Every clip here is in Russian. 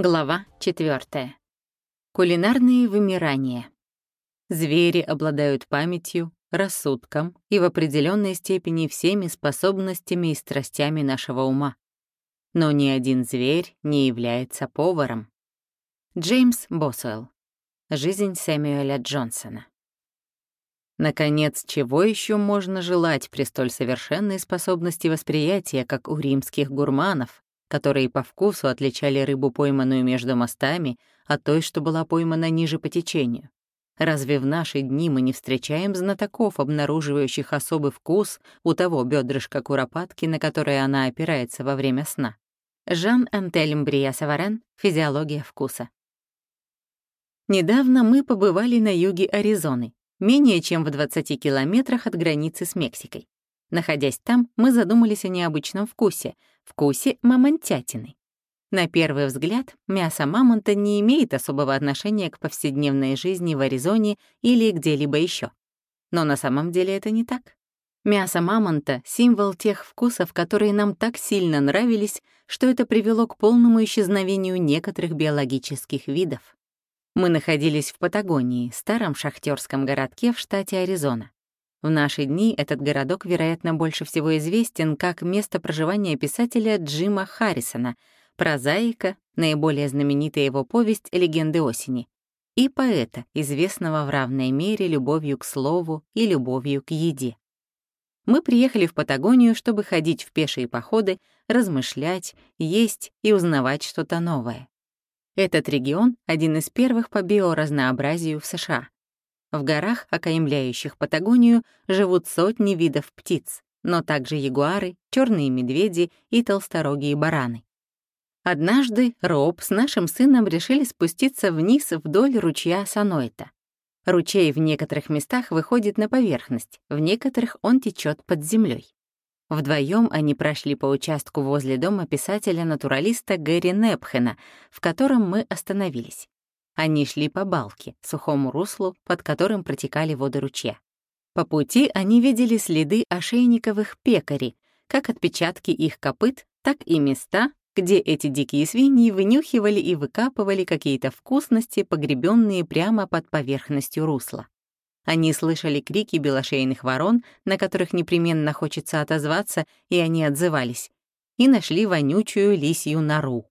Глава 4. Кулинарные вымирания. Звери обладают памятью, рассудком и в определенной степени всеми способностями и страстями нашего ума. Но ни один зверь не является поваром. Джеймс Босуэлл. Жизнь Сэмюэля Джонсона. Наконец, чего еще можно желать при столь совершенной способности восприятия, как у римских гурманов, которые по вкусу отличали рыбу, пойманную между мостами, от той, что была поймана ниже по течению. Разве в наши дни мы не встречаем знатоков, обнаруживающих особый вкус у того бедрышка куропатки, на которое она опирается во время сна? Жан Антельм Брия Саварен «Физиология вкуса». Недавно мы побывали на юге Аризоны, менее чем в 20 километрах от границы с Мексикой. Находясь там, мы задумались о необычном вкусе, вкусе мамонтятины. На первый взгляд, мясо мамонта не имеет особого отношения к повседневной жизни в Аризоне или где-либо еще. Но на самом деле это не так. Мясо мамонта — символ тех вкусов, которые нам так сильно нравились, что это привело к полному исчезновению некоторых биологических видов. Мы находились в Патагонии, старом шахтерском городке в штате Аризона. В наши дни этот городок, вероятно, больше всего известен как место проживания писателя Джима Харрисона, прозаика, наиболее знаменитая его повесть «Легенды осени», и поэта, известного в равной мере любовью к слову и любовью к еде. Мы приехали в Патагонию, чтобы ходить в пешие походы, размышлять, есть и узнавать что-то новое. Этот регион — один из первых по биоразнообразию в США. В горах, окаймляющих Патагонию, живут сотни видов птиц, но также ягуары, черные медведи и толсторогие бараны. Однажды Роб с нашим сыном решили спуститься вниз вдоль ручья Санойта. Ручей в некоторых местах выходит на поверхность, в некоторых он течет под землей. Вдвоем они прошли по участку возле дома писателя-натуралиста Гэри Непхена, в котором мы остановились. Они шли по балке, сухому руслу, под которым протекали воды ручья. По пути они видели следы ошейниковых пекарей, как отпечатки их копыт, так и места, где эти дикие свиньи вынюхивали и выкапывали какие-то вкусности, погребенные прямо под поверхностью русла. Они слышали крики белошейных ворон, на которых непременно хочется отозваться, и они отзывались, и нашли вонючую лисью нору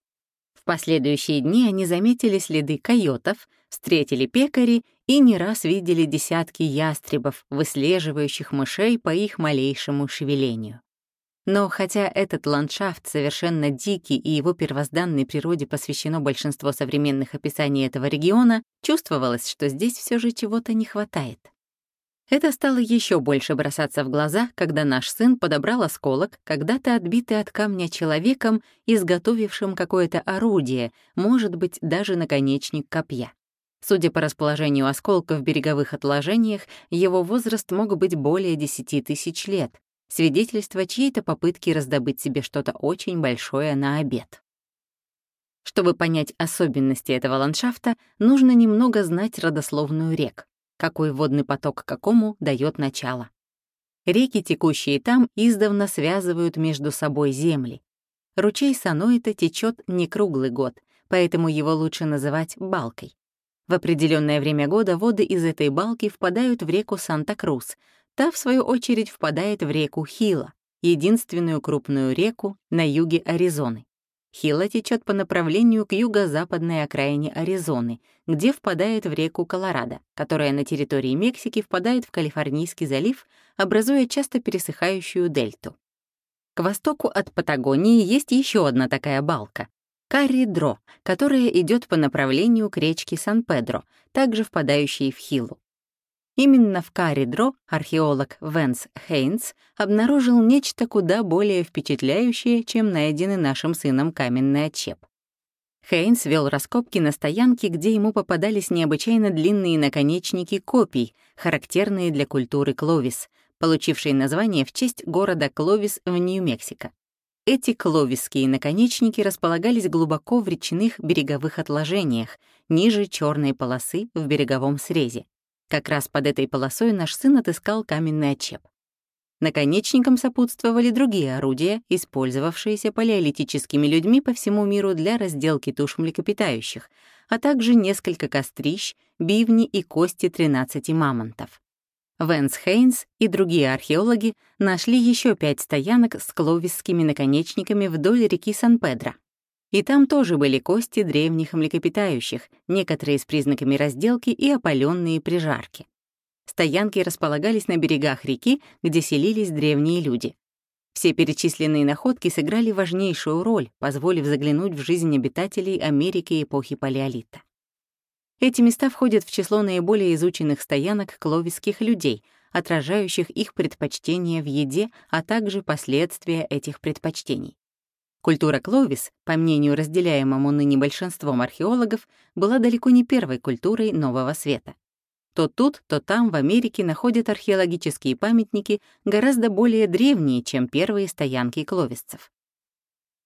последующие дни они заметили следы койотов, встретили пекари и не раз видели десятки ястребов, выслеживающих мышей по их малейшему шевелению. Но хотя этот ландшафт совершенно дикий и его первозданной природе посвящено большинство современных описаний этого региона, чувствовалось, что здесь все же чего-то не хватает. Это стало еще больше бросаться в глаза, когда наш сын подобрал осколок, когда-то отбитый от камня человеком, изготовившим какое-то орудие, может быть, даже наконечник копья. Судя по расположению осколка в береговых отложениях, его возраст мог быть более 10 тысяч лет, свидетельство чьей-то попытки раздобыть себе что-то очень большое на обед. Чтобы понять особенности этого ландшафта, нужно немного знать родословную рек какой водный поток какому дает начало. Реки, текущие там, издавна связывают между собой земли. Ручей Саноита течет не круглый год, поэтому его лучше называть балкой. В определенное время года воды из этой балки впадают в реку Санта-Крус, та, в свою очередь, впадает в реку Хила, единственную крупную реку на юге Аризоны. Хила течет по направлению к юго-западной окраине Аризоны, где впадает в реку Колорадо, которая на территории Мексики впадает в Калифорнийский залив, образуя часто пересыхающую дельту. К востоку от Патагонии есть еще одна такая балка — Карридро, которая идет по направлению к речке Сан-Педро, также впадающей в Хилу. Именно в Каридро археолог Венс Хейнс обнаружил нечто куда более впечатляющее, чем найденный нашим сыном каменный отчеп. Хейнс вел раскопки на стоянке, где ему попадались необычайно длинные наконечники копий, характерные для культуры Кловис, получившей название в честь города Кловис в Нью-Мексико. Эти кловисские наконечники располагались глубоко в речных береговых отложениях, ниже черной полосы в береговом срезе. Как раз под этой полосой наш сын отыскал каменный отчеп. Наконечникам сопутствовали другие орудия, использовавшиеся палеолитическими людьми по всему миру для разделки туш млекопитающих, а также несколько кострищ, бивни и кости 13 мамонтов. Венс Хейнс и другие археологи нашли еще пять стоянок с кловисскими наконечниками вдоль реки Сан-Педро. И там тоже были кости древних млекопитающих, некоторые с признаками разделки и опаленные при жарке. Стоянки располагались на берегах реки, где селились древние люди. Все перечисленные находки сыграли важнейшую роль, позволив заглянуть в жизнь обитателей Америки эпохи Палеолита. Эти места входят в число наиболее изученных стоянок кловисских людей, отражающих их предпочтения в еде, а также последствия этих предпочтений. Культура Кловис, по мнению разделяемому ныне большинством археологов, была далеко не первой культурой Нового Света. То тут, то там в Америке находят археологические памятники гораздо более древние, чем первые стоянки кловисцев.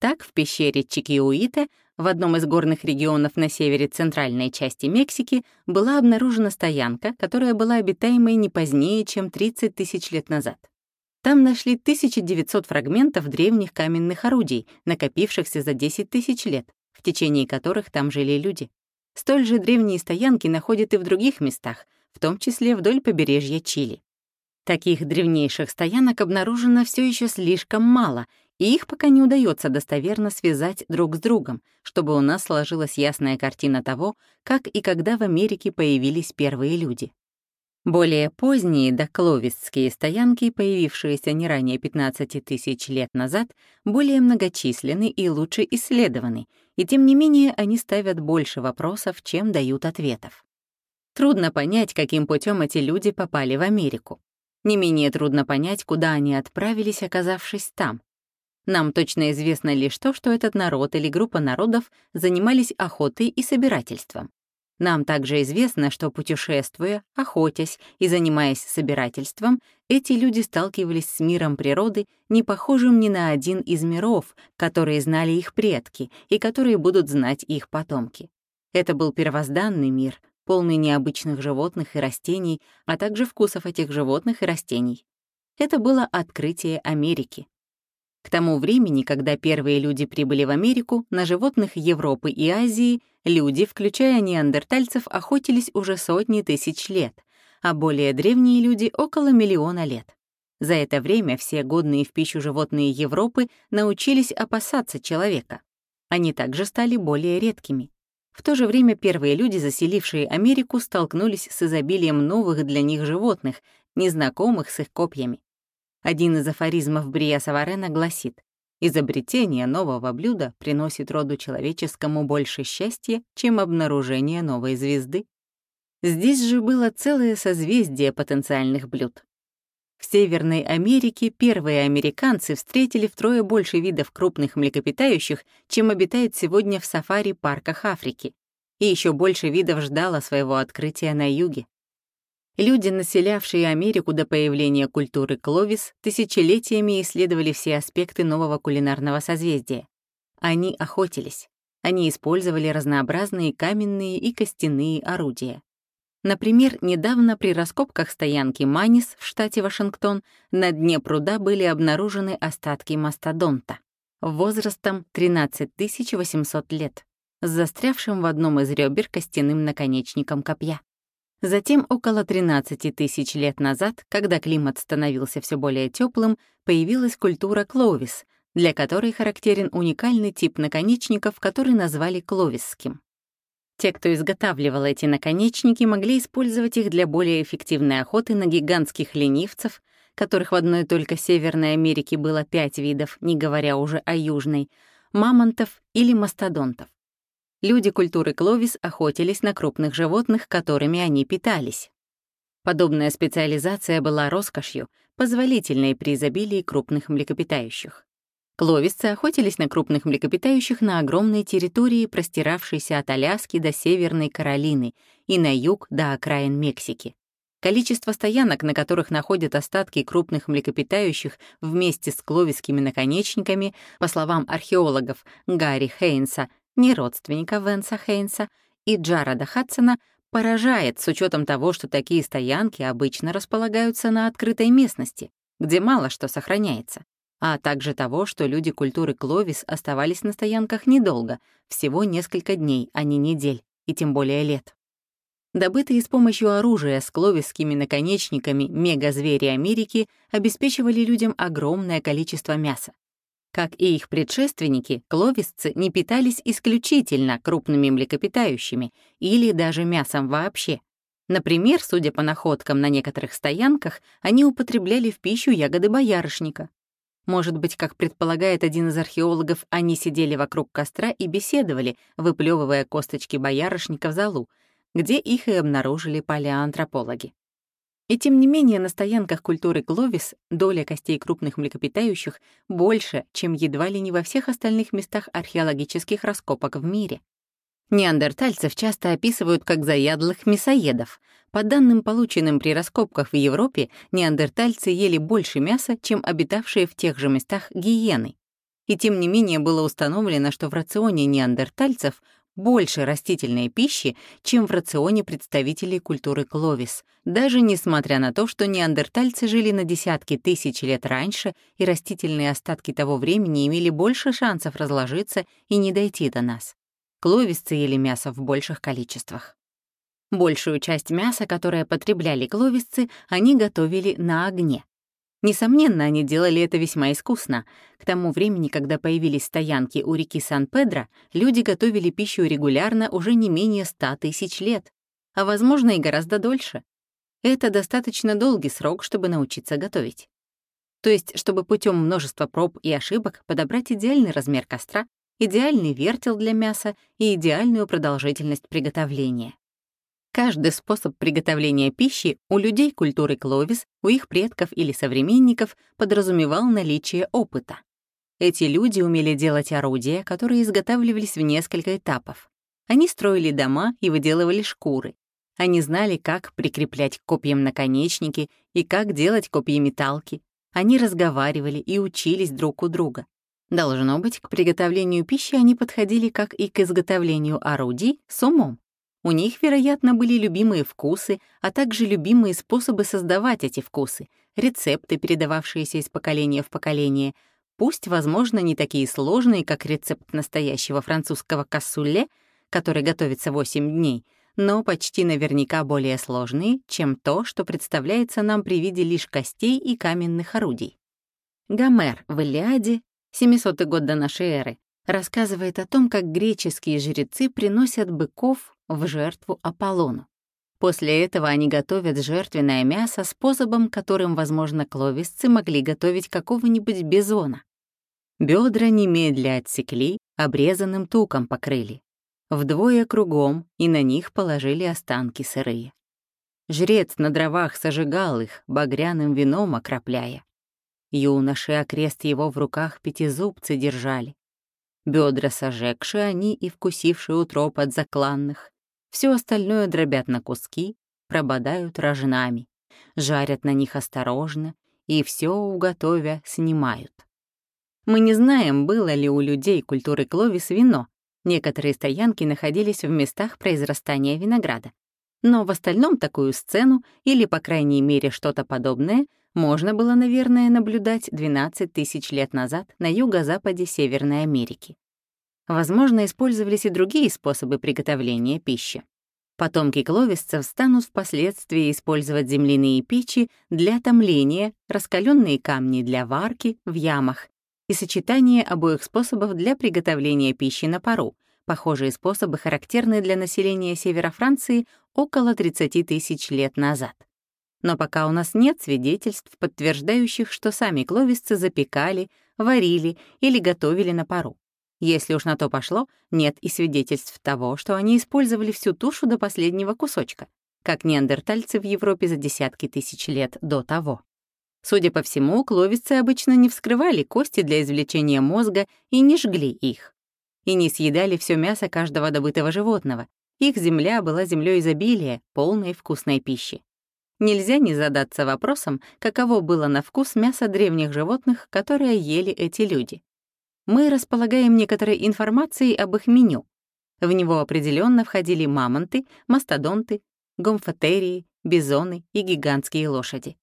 Так, в пещере Чикиуита, в одном из горных регионов на севере центральной части Мексики, была обнаружена стоянка, которая была обитаемой не позднее, чем 30 тысяч лет назад. Там нашли 1900 фрагментов древних каменных орудий, накопившихся за 10 тысяч лет, в течение которых там жили люди. Столь же древние стоянки находят и в других местах, в том числе вдоль побережья Чили. Таких древнейших стоянок обнаружено все еще слишком мало, и их пока не удается достоверно связать друг с другом, чтобы у нас сложилась ясная картина того, как и когда в Америке появились первые люди. Более поздние докловистские стоянки, появившиеся не ранее 15 тысяч лет назад, более многочисленны и лучше исследованы, и тем не менее они ставят больше вопросов, чем дают ответов. Трудно понять, каким путем эти люди попали в Америку. Не менее трудно понять, куда они отправились, оказавшись там. Нам точно известно лишь то, что этот народ или группа народов занимались охотой и собирательством. Нам также известно, что путешествуя, охотясь и занимаясь собирательством, эти люди сталкивались с миром природы, не похожим ни на один из миров, которые знали их предки и которые будут знать их потомки. Это был первозданный мир, полный необычных животных и растений, а также вкусов этих животных и растений. Это было открытие Америки. К тому времени, когда первые люди прибыли в Америку, на животных Европы и Азии люди, включая неандертальцев, охотились уже сотни тысяч лет, а более древние люди — около миллиона лет. За это время все годные в пищу животные Европы научились опасаться человека. Они также стали более редкими. В то же время первые люди, заселившие Америку, столкнулись с изобилием новых для них животных, незнакомых с их копьями. Один из афоризмов Брия Саварена гласит «Изобретение нового блюда приносит роду человеческому больше счастья, чем обнаружение новой звезды». Здесь же было целое созвездие потенциальных блюд. В Северной Америке первые американцы встретили втрое больше видов крупных млекопитающих, чем обитает сегодня в сафари-парках Африки, и еще больше видов ждало своего открытия на юге. Люди, населявшие Америку до появления культуры Кловис, тысячелетиями исследовали все аспекты нового кулинарного созвездия. Они охотились. Они использовали разнообразные каменные и костяные орудия. Например, недавно при раскопках стоянки Манис в штате Вашингтон на дне пруда были обнаружены остатки мастодонта возрастом 13 800 лет, с застрявшим в одном из ребер костяным наконечником копья. Затем, около 13 тысяч лет назад, когда климат становился все более теплым, появилась культура кловис, для которой характерен уникальный тип наконечников, который назвали кловисским. Те, кто изготавливал эти наконечники, могли использовать их для более эффективной охоты на гигантских ленивцев, которых в одной только Северной Америке было пять видов, не говоря уже о южной, мамонтов или мастодонтов. Люди культуры Кловис охотились на крупных животных, которыми они питались. Подобная специализация была роскошью, позволительной при изобилии крупных млекопитающих. Кловисцы охотились на крупных млекопитающих на огромной территории, простиравшейся от Аляски до Северной Каролины и на юг до окраин Мексики. Количество стоянок, на которых находят остатки крупных млекопитающих вместе с кловискими наконечниками, по словам археологов Гарри Хейнса, не родственника Венса Хейнса, и Джарода Хадсона поражает с учетом того, что такие стоянки обычно располагаются на открытой местности, где мало что сохраняется, а также того, что люди культуры Кловис оставались на стоянках недолго, всего несколько дней, а не недель, и тем более лет. Добытые с помощью оружия с кловисскими наконечниками мегазвери Америки обеспечивали людям огромное количество мяса. Как и их предшественники, кловисцы не питались исключительно крупными млекопитающими или даже мясом вообще. Например, судя по находкам на некоторых стоянках, они употребляли в пищу ягоды боярышника. Может быть, как предполагает один из археологов, они сидели вокруг костра и беседовали, выплевывая косточки боярышника в залу, где их и обнаружили палеоантропологи. И тем не менее на стоянках культуры Гловис доля костей крупных млекопитающих больше, чем едва ли не во всех остальных местах археологических раскопок в мире. Неандертальцев часто описывают как заядлых мясоедов. По данным, полученным при раскопках в Европе, неандертальцы ели больше мяса, чем обитавшие в тех же местах гиены. И тем не менее было установлено, что в рационе неандертальцев больше растительной пищи, чем в рационе представителей культуры Кловис, даже несмотря на то, что неандертальцы жили на десятки тысяч лет раньше, и растительные остатки того времени имели больше шансов разложиться и не дойти до нас. Кловисцы ели мясо в больших количествах. Большую часть мяса, которое потребляли кловисцы, они готовили на огне. Несомненно, они делали это весьма искусно. К тому времени, когда появились стоянки у реки Сан-Педро, люди готовили пищу регулярно уже не менее ста тысяч лет, а, возможно, и гораздо дольше. Это достаточно долгий срок, чтобы научиться готовить. То есть, чтобы путем множества проб и ошибок подобрать идеальный размер костра, идеальный вертел для мяса и идеальную продолжительность приготовления. Каждый способ приготовления пищи у людей культуры Кловис, у их предков или современников подразумевал наличие опыта. Эти люди умели делать орудия, которые изготавливались в несколько этапов. Они строили дома и выделывали шкуры. Они знали, как прикреплять к копьям наконечники и как делать копьеметалки. Они разговаривали и учились друг у друга. Должно быть, к приготовлению пищи они подходили как и к изготовлению орудий с умом. У них, вероятно, были любимые вкусы, а также любимые способы создавать эти вкусы, рецепты, передававшиеся из поколения в поколение, пусть, возможно, не такие сложные, как рецепт настоящего французского кассуле, который готовится 8 дней, но почти наверняка более сложные, чем то, что представляется нам при виде лишь костей и каменных орудий. Гомер в Илиаде, 700 год до нашей эры, рассказывает о том, как греческие жрецы приносят быков в жертву Аполлону. После этого они готовят жертвенное мясо способом, которым, возможно, кловисцы могли готовить какого-нибудь бизона. Бедра немедля отсекли, обрезанным туком покрыли. Вдвое кругом, и на них положили останки сырые. Жрец на дровах сожигал их, багряным вином окропляя. Юноши окрест его в руках пятизубцы держали. Бедра сожегши они и вкусившие утроп от закланных. Все остальное дробят на куски, прободают рожнами, жарят на них осторожно и все уготовя снимают. Мы не знаем, было ли у людей культуры Кловис вино. Некоторые стоянки находились в местах произрастания винограда. Но в остальном такую сцену, или, по крайней мере, что-то подобное, можно было, наверное, наблюдать 12 тысяч лет назад на юго-западе Северной Америки. Возможно, использовались и другие способы приготовления пищи. Потомки кловисцев станут впоследствии использовать земляные печи для томления, раскаленные камни для варки в ямах и сочетание обоих способов для приготовления пищи на пару. Похожие способы характерны для населения севера Франции около 30 тысяч лет назад. Но пока у нас нет свидетельств, подтверждающих, что сами кловисцы запекали, варили или готовили на пару. Если уж на то пошло, нет и свидетельств того, что они использовали всю тушу до последнего кусочка, как неандертальцы в Европе за десятки тысяч лет до того. Судя по всему, кловисцы обычно не вскрывали кости для извлечения мозга и не жгли их. И не съедали все мясо каждого добытого животного. Их земля была землей изобилия, полной вкусной пищи. Нельзя не задаться вопросом, каково было на вкус мясо древних животных, которые ели эти люди мы располагаем некоторой информацией об их меню. В него определенно входили мамонты, мастодонты, гомфотерии, бизоны и гигантские лошади.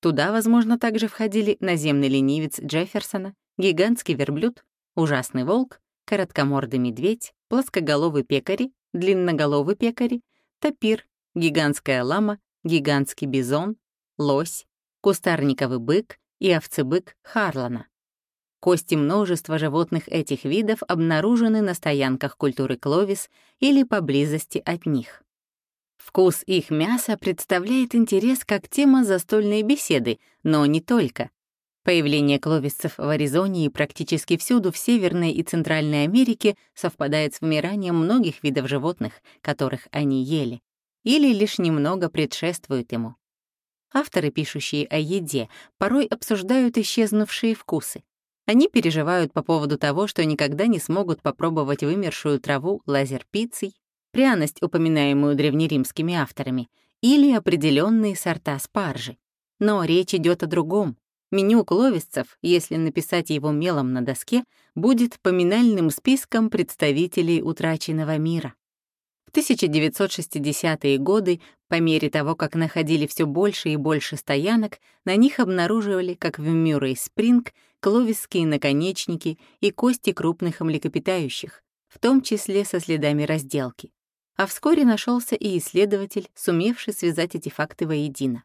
Туда, возможно, также входили наземный ленивец Джефферсона, гигантский верблюд, ужасный волк, короткомордый медведь, плоскоголовый пекари, длинноголовый пекари, тапир, гигантская лама, гигантский бизон, лось, кустарниковый бык и овцебык Харлана. Кости множества животных этих видов обнаружены на стоянках культуры Кловис или поблизости от них. Вкус их мяса представляет интерес как тема застольной беседы, но не только. Появление кловисцев в Аризоне и практически всюду в Северной и Центральной Америке совпадает с вымиранием многих видов животных, которых они ели, или лишь немного предшествует ему. Авторы, пишущие о еде, порой обсуждают исчезнувшие вкусы. Они переживают по поводу того, что никогда не смогут попробовать вымершую траву лазер-пиццей, пряность, упоминаемую древнеримскими авторами, или определенные сорта спаржи. Но речь идет о другом. Меню кловисцев, если написать его мелом на доске, будет поминальным списком представителей утраченного мира. В 1960-е годы, по мере того, как находили все больше и больше стоянок, на них обнаруживали, как в Мюррей-Спринг, кловисские наконечники и кости крупных млекопитающих, в том числе со следами разделки. А вскоре нашелся и исследователь, сумевший связать эти факты воедино.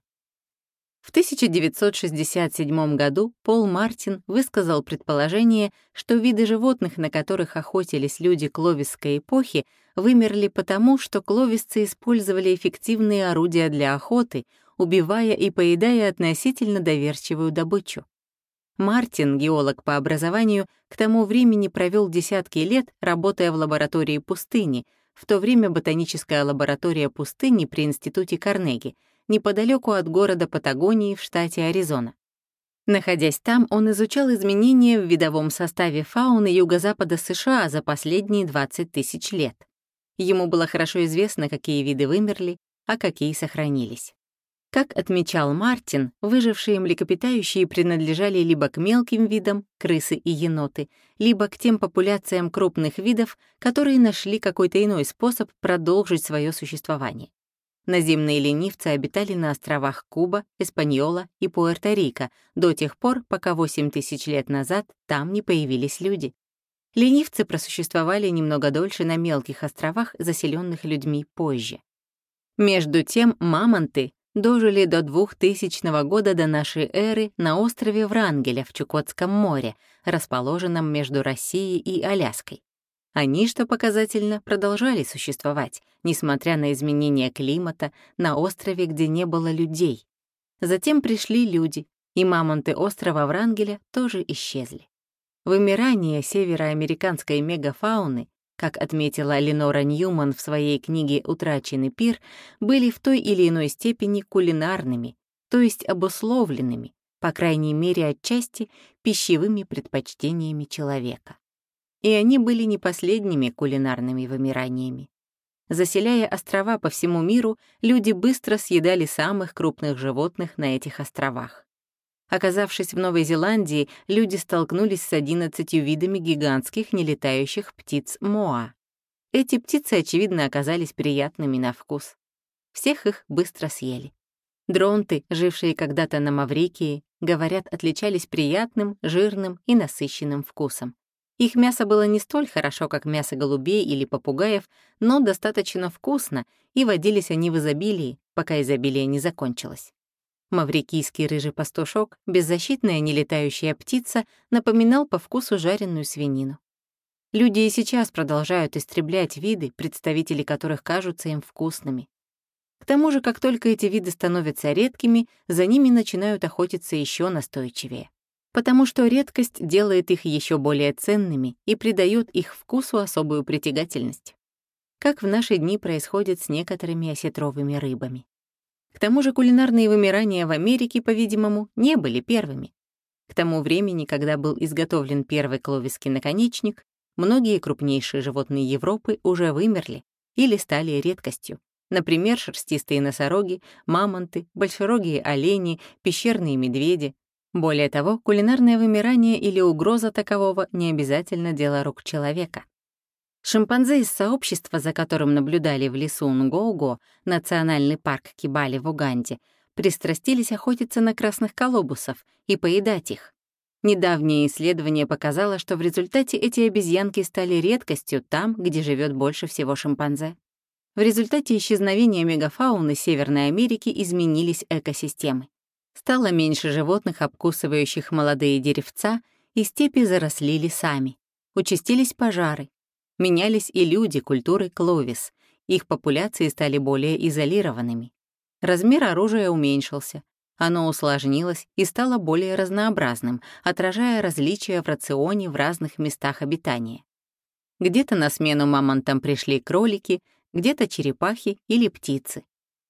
В 1967 году Пол Мартин высказал предположение, что виды животных, на которых охотились люди кловисской эпохи, вымерли потому, что кловисцы использовали эффективные орудия для охоты, убивая и поедая относительно доверчивую добычу. Мартин, геолог по образованию, к тому времени провел десятки лет, работая в лаборатории пустыни, в то время ботаническая лаборатория пустыни при Институте Карнеги — неподалеку от города Патагонии в штате Аризона. Находясь там, он изучал изменения в видовом составе фауны юго-запада США за последние 20 тысяч лет. Ему было хорошо известно, какие виды вымерли, а какие сохранились. Как отмечал Мартин, выжившие млекопитающие принадлежали либо к мелким видам, крысы и еноты, либо к тем популяциям крупных видов, которые нашли какой-то иной способ продолжить свое существование. Наземные ленивцы обитали на островах Куба, Эспаньола и Пуэрто-Рико до тех пор, пока 8 тысяч лет назад там не появились люди. Ленивцы просуществовали немного дольше на мелких островах, заселенных людьми позже. Между тем мамонты дожили до 2000 года до нашей эры на острове Врангеля в Чукотском море, расположенном между Россией и Аляской. Они, что показательно, продолжали существовать, несмотря на изменения климата на острове, где не было людей. Затем пришли люди, и мамонты острова Врангеля тоже исчезли. Вымирание североамериканской мегафауны, как отметила Ленора Ньюман в своей книге «Утраченный пир», были в той или иной степени кулинарными, то есть обусловленными, по крайней мере отчасти, пищевыми предпочтениями человека и они были не последними кулинарными вымираниями. Заселяя острова по всему миру, люди быстро съедали самых крупных животных на этих островах. Оказавшись в Новой Зеландии, люди столкнулись с 11 видами гигантских нелетающих птиц моа. Эти птицы, очевидно, оказались приятными на вкус. Всех их быстро съели. Дронты, жившие когда-то на Маврикии, говорят, отличались приятным, жирным и насыщенным вкусом. Их мясо было не столь хорошо, как мясо голубей или попугаев, но достаточно вкусно, и водились они в изобилии, пока изобилие не закончилось. Маврикийский рыжий пастушок, беззащитная нелетающая птица, напоминал по вкусу жареную свинину. Люди и сейчас продолжают истреблять виды, представители которых кажутся им вкусными. К тому же, как только эти виды становятся редкими, за ними начинают охотиться еще настойчивее потому что редкость делает их еще более ценными и придает их вкусу особую притягательность. Как в наши дни происходит с некоторыми осетровыми рыбами. К тому же кулинарные вымирания в Америке, по-видимому, не были первыми. К тому времени, когда был изготовлен первый кловиский наконечник, многие крупнейшие животные Европы уже вымерли или стали редкостью. Например, шерстистые носороги, мамонты, большерогие олени, пещерные медведи, более того, кулинарное вымирание или угроза такового не обязательно дело рук человека. Шимпанзе из сообщества, за которым наблюдали в лесу Нгоуго, национальный парк Кибали в Уганде, пристрастились охотиться на красных колобусов и поедать их. Недавнее исследование показало, что в результате эти обезьянки стали редкостью там, где живет больше всего шимпанзе. В результате исчезновения мегафауны Северной Америки изменились экосистемы. Стало меньше животных, обкусывающих молодые деревца, и степи заросли лесами. Участились пожары. Менялись и люди культуры Кловис. Их популяции стали более изолированными. Размер оружия уменьшился. Оно усложнилось и стало более разнообразным, отражая различия в рационе в разных местах обитания. Где-то на смену мамонтам пришли кролики, где-то черепахи или птицы.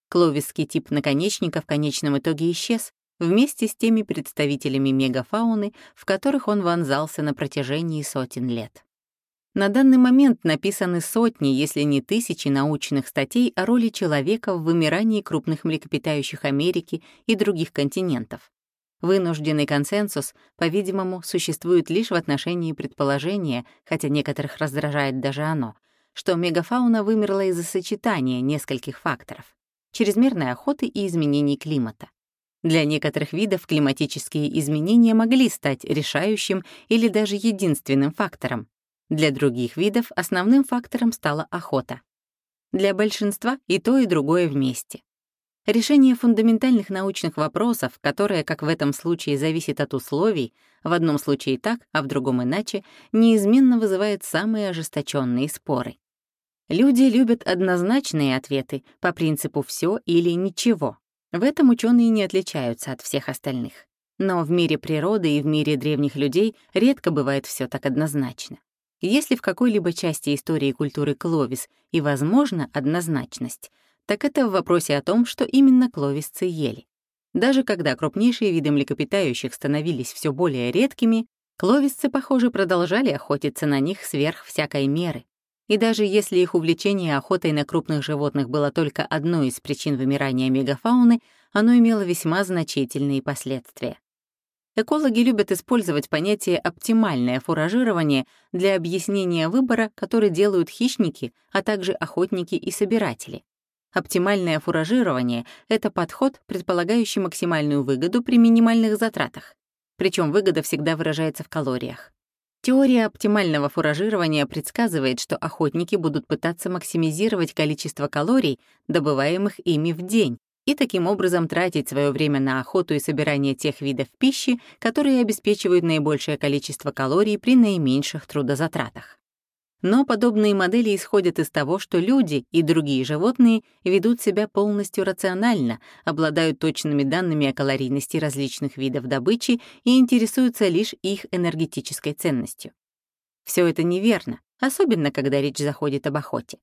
Кловисский тип наконечника в конечном итоге исчез вместе с теми представителями мегафауны, в которых он вонзался на протяжении сотен лет. На данный момент написаны сотни, если не тысячи научных статей о роли человека в вымирании крупных млекопитающих Америки и других континентов. Вынужденный консенсус, по-видимому, существует лишь в отношении предположения, хотя некоторых раздражает даже оно, что мегафауна вымерла из-за сочетания нескольких факторов — чрезмерной охоты и изменений климата. Для некоторых видов климатические изменения могли стать решающим или даже единственным фактором, для других видов основным фактором стала охота. Для большинства и то, и другое вместе. Решение фундаментальных научных вопросов, которое, как в этом случае, зависит от условий, в одном случае так, а в другом иначе, неизменно вызывает самые ожесточенные споры. Люди любят однозначные ответы по принципу «все» или «ничего». В этом ученые не отличаются от всех остальных. Но в мире природы и в мире древних людей редко бывает все так однозначно. Если в какой-либо части истории культуры Кловис и возможна однозначность, так это в вопросе о том, что именно кловисцы ели. Даже когда крупнейшие виды млекопитающих становились все более редкими, кловисцы, похоже, продолжали охотиться на них сверх всякой меры. И даже если их увлечение охотой на крупных животных было только одной из причин вымирания мегафауны, оно имело весьма значительные последствия. Экологи любят использовать понятие «оптимальное фуражирование» для объяснения выбора, который делают хищники, а также охотники и собиратели. Оптимальное фуражирование — это подход, предполагающий максимальную выгоду при минимальных затратах. Причем выгода всегда выражается в калориях. Теория оптимального фуражирования предсказывает, что охотники будут пытаться максимизировать количество калорий, добываемых ими в день, и таким образом тратить свое время на охоту и собирание тех видов пищи, которые обеспечивают наибольшее количество калорий при наименьших трудозатратах. Но подобные модели исходят из того, что люди и другие животные ведут себя полностью рационально, обладают точными данными о калорийности различных видов добычи и интересуются лишь их энергетической ценностью. Все это неверно, особенно когда речь заходит об охоте.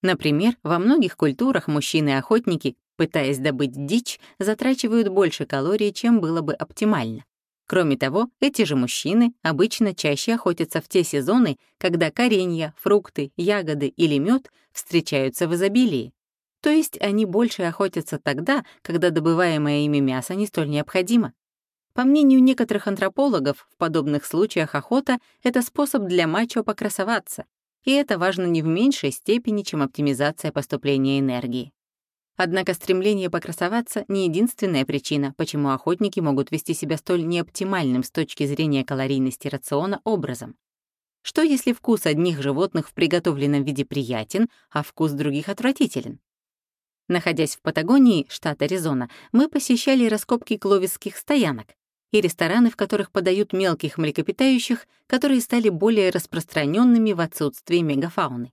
Например, во многих культурах мужчины-охотники пытаясь добыть дичь, затрачивают больше калорий, чем было бы оптимально. Кроме того, эти же мужчины обычно чаще охотятся в те сезоны, когда коренья, фрукты, ягоды или мед встречаются в изобилии. То есть они больше охотятся тогда, когда добываемое ими мясо не столь необходимо. По мнению некоторых антропологов, в подобных случаях охота — это способ для мачо покрасоваться, и это важно не в меньшей степени, чем оптимизация поступления энергии. Однако стремление покрасоваться — не единственная причина, почему охотники могут вести себя столь неоптимальным с точки зрения калорийности рациона образом. Что если вкус одних животных в приготовленном виде приятен, а вкус других отвратителен? Находясь в Патагонии, штат Аризона, мы посещали раскопки кловисских стоянок и рестораны, в которых подают мелких млекопитающих, которые стали более распространенными в отсутствии мегафауны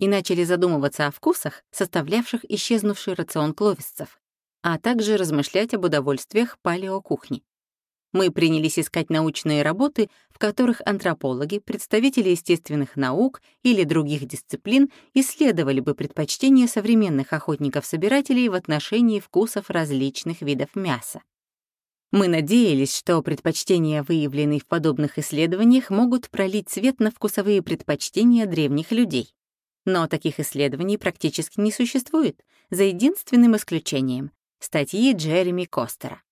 и начали задумываться о вкусах, составлявших исчезнувший рацион кловисцев, а также размышлять об удовольствиях палеокухни. Мы принялись искать научные работы, в которых антропологи, представители естественных наук или других дисциплин исследовали бы предпочтения современных охотников-собирателей в отношении вкусов различных видов мяса. Мы надеялись, что предпочтения, выявленные в подобных исследованиях, могут пролить свет на вкусовые предпочтения древних людей. Но таких исследований практически не существует, за единственным исключением — статьи Джереми Костера.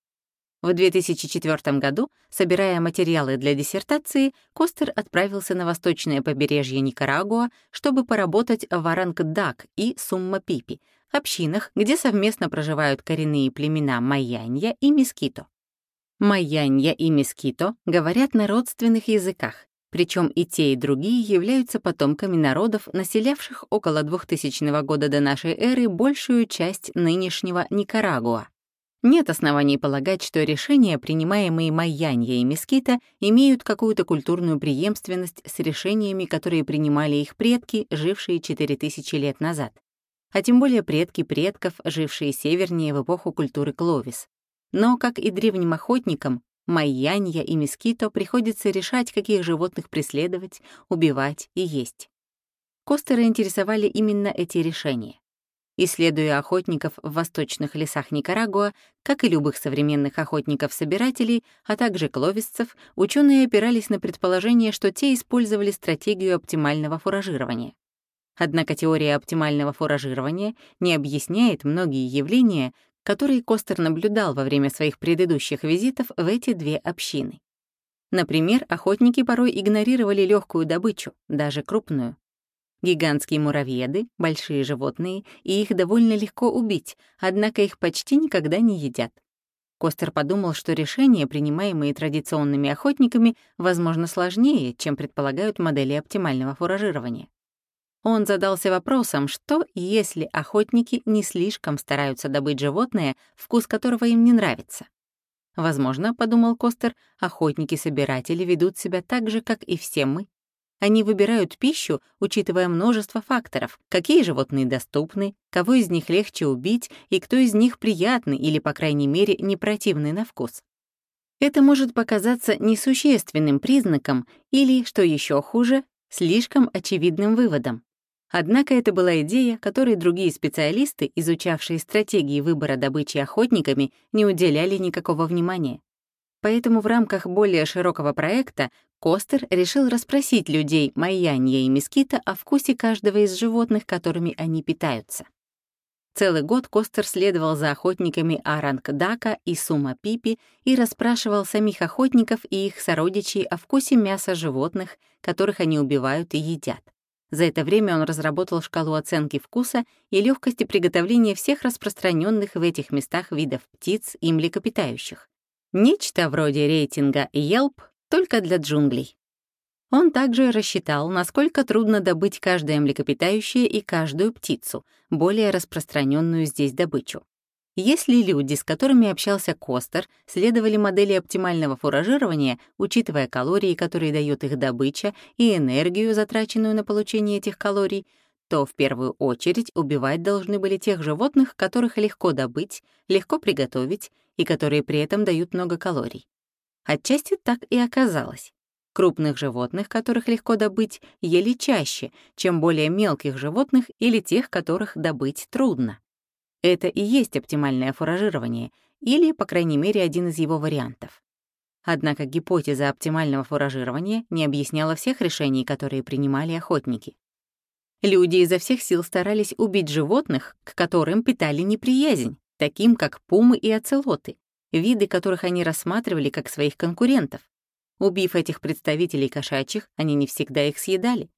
В 2004 году, собирая материалы для диссертации, Костер отправился на восточное побережье Никарагуа, чтобы поработать в Орангдак и Сумма-Пипи, общинах, где совместно проживают коренные племена Майянья и Мескито. Майянья и Мескито говорят на родственных языках, причем и те, и другие являются потомками народов, населявших около 2000 года до нашей эры большую часть нынешнего Никарагуа. Нет оснований полагать, что решения, принимаемые Майянья и Мескита, имеют какую-то культурную преемственность с решениями, которые принимали их предки, жившие 4000 лет назад. А тем более предки предков, жившие севернее в эпоху культуры Кловис. Но, как и древним охотникам, Майянья и Мескито приходится решать, каких животных преследовать, убивать и есть. Костера интересовали именно эти решения. Исследуя охотников в восточных лесах Никарагуа, как и любых современных охотников-собирателей, а также кловисцев, ученые опирались на предположение, что те использовали стратегию оптимального фуражирования. Однако теория оптимального фуражирования не объясняет многие явления, который Костер наблюдал во время своих предыдущих визитов в эти две общины. Например, охотники порой игнорировали легкую добычу, даже крупную. Гигантские муравьеды — большие животные, и их довольно легко убить, однако их почти никогда не едят. Костер подумал, что решения, принимаемые традиционными охотниками, возможно, сложнее, чем предполагают модели оптимального фуражирования. Он задался вопросом, что если охотники не слишком стараются добыть животное, вкус которого им не нравится. Возможно, подумал Костер, охотники-собиратели ведут себя так же, как и все мы. Они выбирают пищу, учитывая множество факторов, какие животные доступны, кого из них легче убить и кто из них приятный или, по крайней мере, не противный на вкус. Это может показаться несущественным признаком или, что еще хуже, слишком очевидным выводом. Однако это была идея, которой другие специалисты, изучавшие стратегии выбора добычи охотниками, не уделяли никакого внимания. Поэтому в рамках более широкого проекта Костер решил расспросить людей Майянья и Мескита о вкусе каждого из животных, которыми они питаются. Целый год Костер следовал за охотниками Аранг-Дака и Сума-Пипи и расспрашивал самих охотников и их сородичей о вкусе мяса животных, которых они убивают и едят. За это время он разработал шкалу оценки вкуса и легкости приготовления всех распространенных в этих местах видов птиц и млекопитающих. Нечто вроде рейтинга Yelp, только для джунглей. Он также рассчитал, насколько трудно добыть каждое млекопитающее и каждую птицу, более распространенную здесь добычу. Если люди, с которыми общался Костер, следовали модели оптимального фуражирования, учитывая калории, которые дает их добыча, и энергию, затраченную на получение этих калорий, то в первую очередь убивать должны были тех животных, которых легко добыть, легко приготовить и которые при этом дают много калорий. Отчасти так и оказалось. Крупных животных, которых легко добыть, ели чаще, чем более мелких животных или тех, которых добыть трудно. Это и есть оптимальное фуражирование, или, по крайней мере, один из его вариантов. Однако гипотеза оптимального фуражирования не объясняла всех решений, которые принимали охотники. Люди изо всех сил старались убить животных, к которым питали неприязнь, таким как пумы и оцелоты, виды которых они рассматривали как своих конкурентов. Убив этих представителей кошачьих, они не всегда их съедали.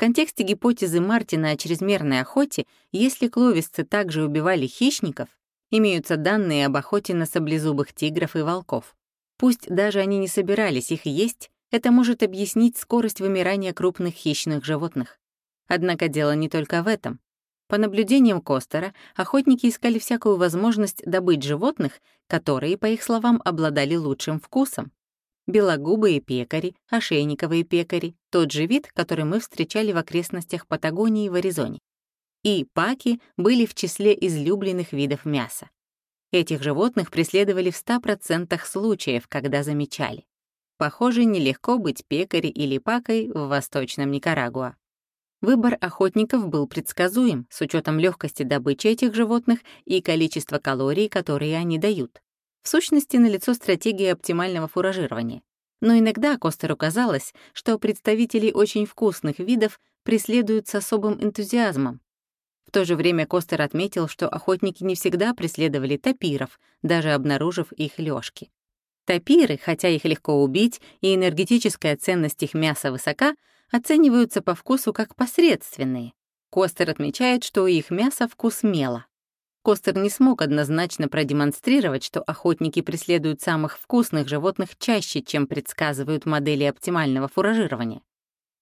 Контексте гипотезы Мартина о чрезмерной охоте, если кловисцы также убивали хищников, имеются данные об охоте на саблезубых тигров и волков. Пусть даже они не собирались их есть, это может объяснить скорость вымирания крупных хищных животных. Однако дело не только в этом. По наблюдениям Костера, охотники искали всякую возможность добыть животных, которые, по их словам, обладали лучшим вкусом белогубые пекари, ошейниковые пекари, тот же вид, который мы встречали в окрестностях Патагонии в Аризоне. И паки были в числе излюбленных видов мяса. Этих животных преследовали в 100% случаев, когда замечали. Похоже, нелегко быть пекари или пакой в Восточном Никарагуа. Выбор охотников был предсказуем с учетом легкости добычи этих животных и количества калорий, которые они дают. В сущности, налицо стратегия оптимального фуражирования. Но иногда Костеру казалось, что представители очень вкусных видов преследуют с особым энтузиазмом. В то же время Костер отметил, что охотники не всегда преследовали тапиров, даже обнаружив их лёжки. Тапиры, хотя их легко убить и энергетическая ценность их мяса высока, оцениваются по вкусу как посредственные. Костер отмечает, что у их мяса вкус мела. Костер не смог однозначно продемонстрировать, что охотники преследуют самых вкусных животных чаще, чем предсказывают модели оптимального фуражирования.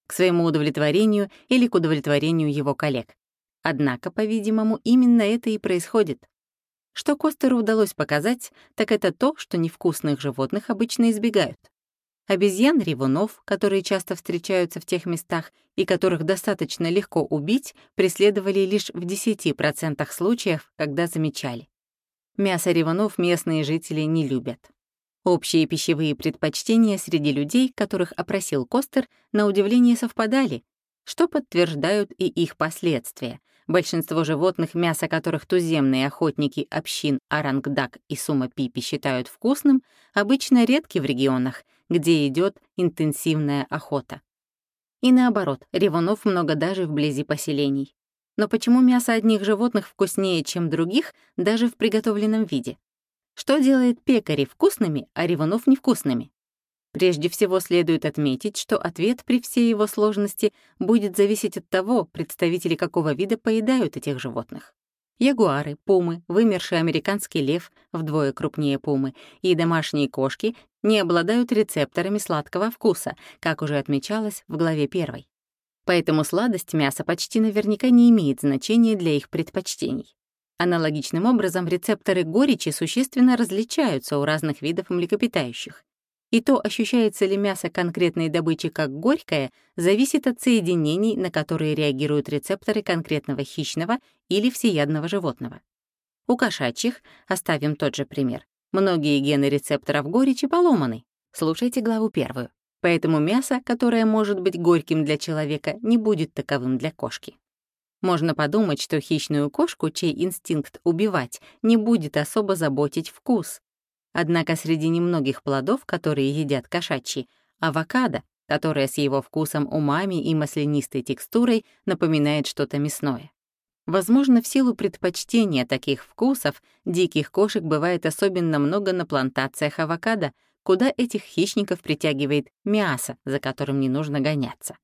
К своему удовлетворению или к удовлетворению его коллег. Однако, по-видимому, именно это и происходит. Что Костеру удалось показать, так это то, что невкусных животных обычно избегают. Обезьян-ревунов, которые часто встречаются в тех местах и которых достаточно легко убить, преследовали лишь в 10% случаев, когда замечали. Мясо ревунов местные жители не любят. Общие пищевые предпочтения среди людей, которых опросил Костер, на удивление совпадали, что подтверждают и их последствия. Большинство животных, мясо которых туземные охотники общин Арангдак и Сума-Пипи считают вкусным, обычно редки в регионах, где идет интенсивная охота. И наоборот, ревунов много даже вблизи поселений. Но почему мясо одних животных вкуснее, чем других, даже в приготовленном виде? Что делает пекари вкусными, а ревунов невкусными? Прежде всего следует отметить, что ответ при всей его сложности будет зависеть от того, представители какого вида поедают этих животных. Ягуары, пумы, вымерший американский лев, вдвое крупнее пумы, и домашние кошки не обладают рецепторами сладкого вкуса, как уже отмечалось в главе 1. Поэтому сладость мяса почти наверняка не имеет значения для их предпочтений. Аналогичным образом рецепторы горечи существенно различаются у разных видов млекопитающих. И то, ощущается ли мясо конкретной добычи как горькое, зависит от соединений, на которые реагируют рецепторы конкретного хищного или всеядного животного. У кошачьих, оставим тот же пример, многие гены рецепторов горечи поломаны. Слушайте главу первую. Поэтому мясо, которое может быть горьким для человека, не будет таковым для кошки. Можно подумать, что хищную кошку, чей инстинкт убивать, не будет особо заботить вкус, Однако среди немногих плодов, которые едят кошачьи, авокадо, которое с его вкусом умами и маслянистой текстурой напоминает что-то мясное. Возможно, в силу предпочтения таких вкусов диких кошек бывает особенно много на плантациях авокадо, куда этих хищников притягивает мясо, за которым не нужно гоняться.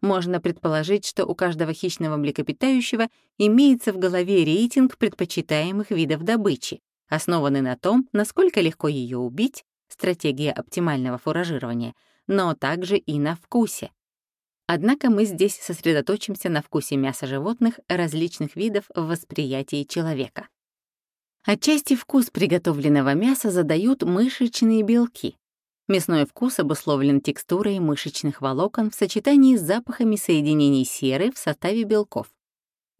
Можно предположить, что у каждого хищного млекопитающего имеется в голове рейтинг предпочитаемых видов добычи, основаны на том, насколько легко ее убить, стратегия оптимального фуражирования, но также и на вкусе. Однако мы здесь сосредоточимся на вкусе мяса животных различных видов в восприятии человека. Отчасти вкус приготовленного мяса задают мышечные белки. Мясной вкус обусловлен текстурой мышечных волокон в сочетании с запахами соединений серы в составе белков.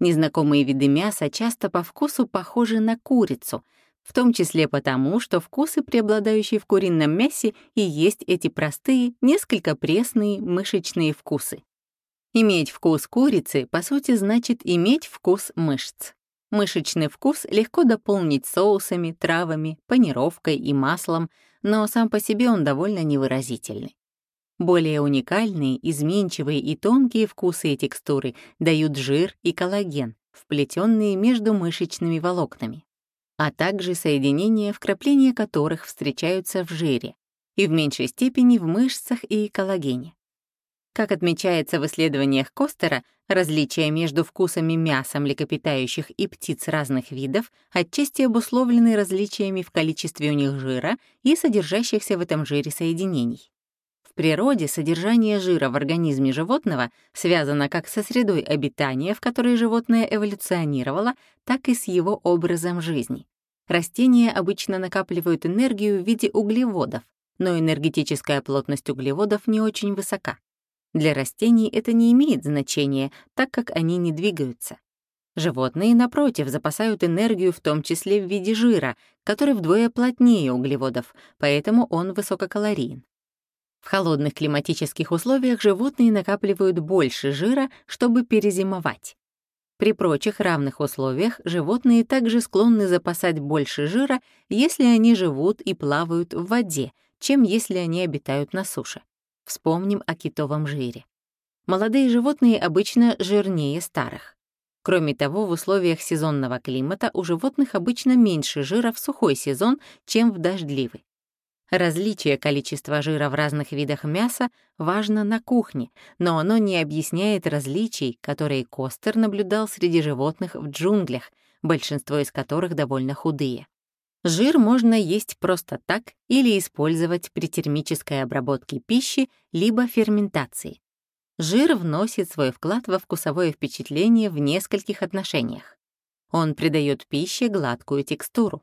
Незнакомые виды мяса часто по вкусу похожи на курицу — в том числе потому, что вкусы, преобладающие в курином мясе, и есть эти простые, несколько пресные мышечные вкусы. Иметь вкус курицы, по сути, значит иметь вкус мышц. Мышечный вкус легко дополнить соусами, травами, панировкой и маслом, но сам по себе он довольно невыразительный. Более уникальные, изменчивые и тонкие вкусы и текстуры дают жир и коллаген, вплетенные между мышечными волокнами а также соединения, вкрапления которых встречаются в жире и в меньшей степени в мышцах и коллагене. Как отмечается в исследованиях Костера, различия между вкусами мяса млекопитающих и птиц разных видов отчасти обусловлены различиями в количестве у них жира и содержащихся в этом жире соединений. Природе содержание жира в организме животного связано как со средой обитания, в которой животное эволюционировало, так и с его образом жизни. Растения обычно накапливают энергию в виде углеводов, но энергетическая плотность углеводов не очень высока. Для растений это не имеет значения, так как они не двигаются. Животные, напротив, запасают энергию в том числе в виде жира, который вдвое плотнее углеводов, поэтому он высококалорийен. В холодных климатических условиях животные накапливают больше жира, чтобы перезимовать. При прочих равных условиях животные также склонны запасать больше жира, если они живут и плавают в воде, чем если они обитают на суше. Вспомним о китовом жире. Молодые животные обычно жирнее старых. Кроме того, в условиях сезонного климата у животных обычно меньше жира в сухой сезон, чем в дождливый. Различие количества жира в разных видах мяса важно на кухне, но оно не объясняет различий, которые Костер наблюдал среди животных в джунглях, большинство из которых довольно худые. Жир можно есть просто так или использовать при термической обработке пищи либо ферментации. Жир вносит свой вклад во вкусовое впечатление в нескольких отношениях. Он придает пище гладкую текстуру.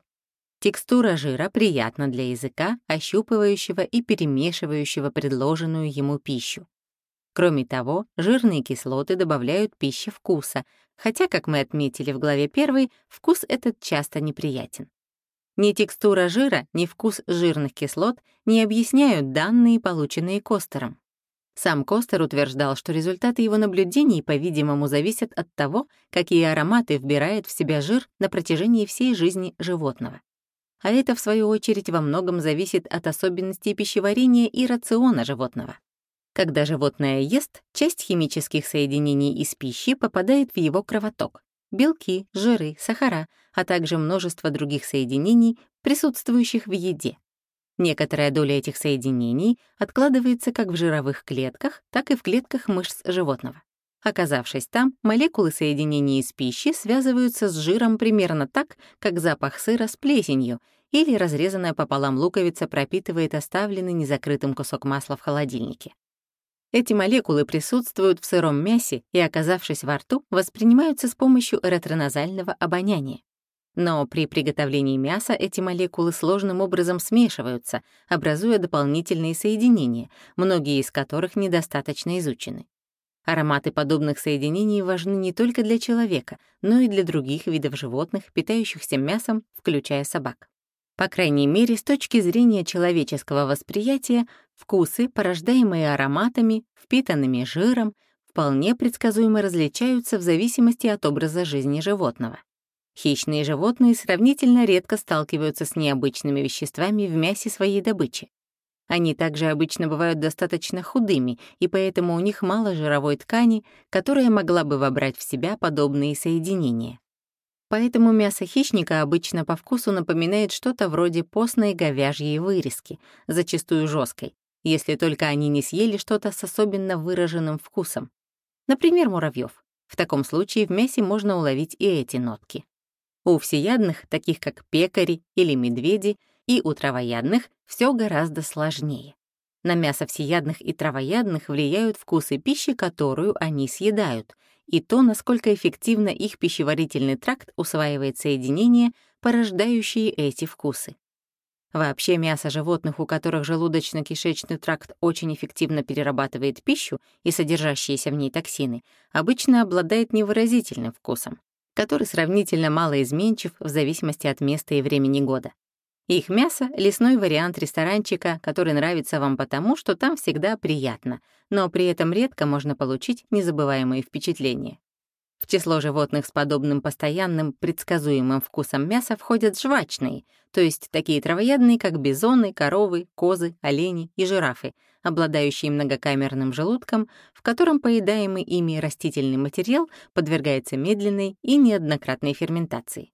Текстура жира приятна для языка, ощупывающего и перемешивающего предложенную ему пищу. Кроме того, жирные кислоты добавляют пище вкуса, хотя, как мы отметили в главе 1, вкус этот часто неприятен. Ни текстура жира, ни вкус жирных кислот не объясняют данные, полученные Костером. Сам Костер утверждал, что результаты его наблюдений, по-видимому, зависят от того, какие ароматы вбирает в себя жир на протяжении всей жизни животного а это, в свою очередь, во многом зависит от особенностей пищеварения и рациона животного. Когда животное ест, часть химических соединений из пищи попадает в его кровоток. Белки, жиры, сахара, а также множество других соединений, присутствующих в еде. Некоторая доля этих соединений откладывается как в жировых клетках, так и в клетках мышц животного. Оказавшись там, молекулы соединений из пищи связываются с жиром примерно так, как запах сыра с плесенью или разрезанная пополам луковица пропитывает оставленный незакрытым кусок масла в холодильнике. Эти молекулы присутствуют в сыром мясе и, оказавшись во рту, воспринимаются с помощью ретроназального обоняния. Но при приготовлении мяса эти молекулы сложным образом смешиваются, образуя дополнительные соединения, многие из которых недостаточно изучены. Ароматы подобных соединений важны не только для человека, но и для других видов животных, питающихся мясом, включая собак. По крайней мере, с точки зрения человеческого восприятия, вкусы, порождаемые ароматами, впитанными жиром, вполне предсказуемо различаются в зависимости от образа жизни животного. Хищные животные сравнительно редко сталкиваются с необычными веществами в мясе своей добычи. Они также обычно бывают достаточно худыми, и поэтому у них мало жировой ткани, которая могла бы вобрать в себя подобные соединения. Поэтому мясо хищника обычно по вкусу напоминает что-то вроде постной говяжьей вырезки, зачастую жесткой, если только они не съели что-то с особенно выраженным вкусом. Например, муравьев. В таком случае в мясе можно уловить и эти нотки. У всеядных, таких как пекари или медведи, и у травоядных все гораздо сложнее. На мясо всеядных и травоядных влияют вкусы пищи, которую они съедают, и то, насколько эффективно их пищеварительный тракт усваивает соединения, порождающие эти вкусы. Вообще мясо животных, у которых желудочно-кишечный тракт очень эффективно перерабатывает пищу и содержащиеся в ней токсины, обычно обладает невыразительным вкусом, который сравнительно мало изменчив в зависимости от места и времени года. Их мясо — лесной вариант ресторанчика, который нравится вам потому, что там всегда приятно, но при этом редко можно получить незабываемые впечатления. В число животных с подобным постоянным, предсказуемым вкусом мяса входят жвачные, то есть такие травоядные, как бизоны, коровы, козы, олени и жирафы, обладающие многокамерным желудком, в котором поедаемый ими растительный материал подвергается медленной и неоднократной ферментации.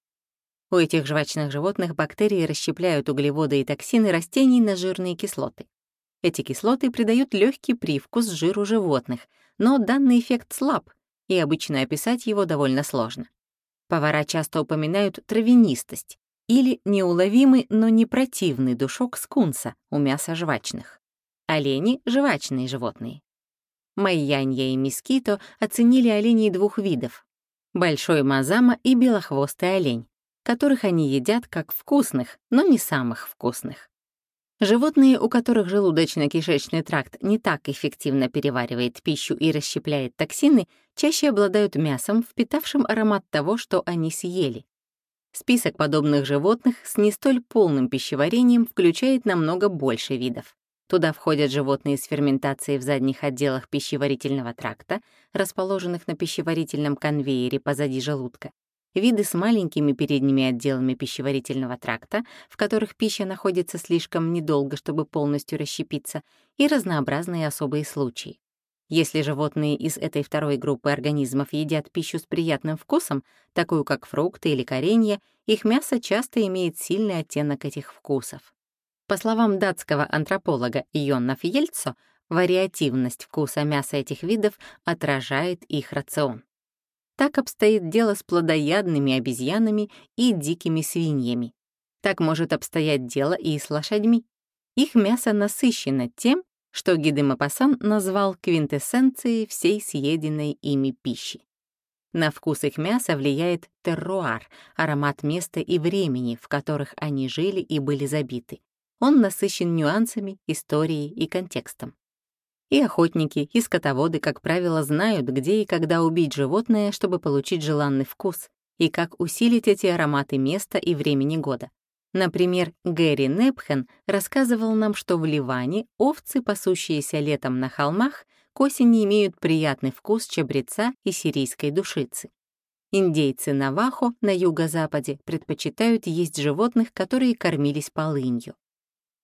У этих жвачных животных бактерии расщепляют углеводы и токсины растений на жирные кислоты. Эти кислоты придают легкий привкус жиру животных, но данный эффект слаб, и обычно описать его довольно сложно. Повара часто упоминают травянистость или неуловимый, но не противный душок скунса у мяса жвачных. Олени — жвачные животные. Майянья и Мискито оценили оленей двух видов — большой мазама и белохвостый олень которых они едят как вкусных, но не самых вкусных. Животные, у которых желудочно-кишечный тракт не так эффективно переваривает пищу и расщепляет токсины, чаще обладают мясом, впитавшим аромат того, что они съели. Список подобных животных с не столь полным пищеварением включает намного больше видов. Туда входят животные с ферментацией в задних отделах пищеварительного тракта, расположенных на пищеварительном конвейере позади желудка, виды с маленькими передними отделами пищеварительного тракта, в которых пища находится слишком недолго, чтобы полностью расщепиться, и разнообразные особые случаи. Если животные из этой второй группы организмов едят пищу с приятным вкусом, такую как фрукты или коренья, их мясо часто имеет сильный оттенок этих вкусов. По словам датского антрополога Йонна Фьельцо, вариативность вкуса мяса этих видов отражает их рацион. Так обстоит дело с плодоядными обезьянами и дикими свиньями. Так может обстоять дело и с лошадьми. Их мясо насыщено тем, что Гиде Мапасан назвал квинтэссенцией всей съеденной ими пищи. На вкус их мяса влияет терруар, аромат места и времени, в которых они жили и были забиты. Он насыщен нюансами, историей и контекстом. И охотники, и скотоводы, как правило, знают, где и когда убить животное, чтобы получить желанный вкус, и как усилить эти ароматы места и времени года. Например, Гэри Непхен рассказывал нам, что в Ливане овцы, пасущиеся летом на холмах, к осени имеют приятный вкус чабреца и сирийской душицы. Индейцы Навахо на юго-западе предпочитают есть животных, которые кормились полынью.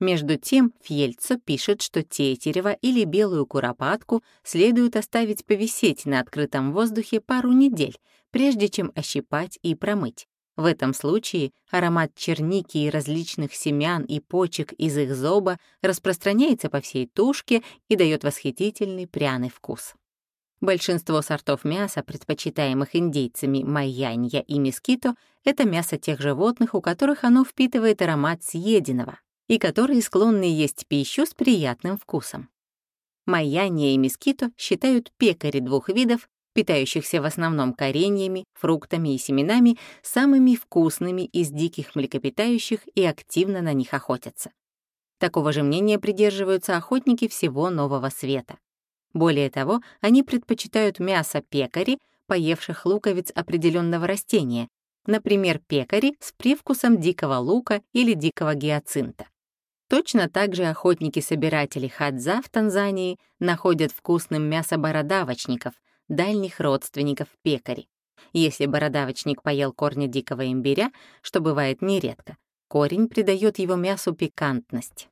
Между тем Фьельцо пишет, что тетерева или белую куропатку следует оставить повисеть на открытом воздухе пару недель, прежде чем ощипать и промыть. В этом случае аромат черники и различных семян и почек из их зоба распространяется по всей тушке и дает восхитительный пряный вкус. Большинство сортов мяса, предпочитаемых индейцами майянья и мескито, это мясо тех животных, у которых оно впитывает аромат съеденного, и которые склонны есть пищу с приятным вкусом. Майяния и мескито считают пекари двух видов, питающихся в основном кореньями, фруктами и семенами, самыми вкусными из диких млекопитающих и активно на них охотятся. Такого же мнения придерживаются охотники всего Нового Света. Более того, они предпочитают мясо пекари, поевших луковиц определенного растения, например, пекари с привкусом дикого лука или дикого гиацинта. Точно так же охотники-собиратели хадза в Танзании находят вкусным мясо бородавочников, дальних родственников пекари. Если бородавочник поел корни дикого имбиря, что бывает нередко, корень придает его мясу пикантность.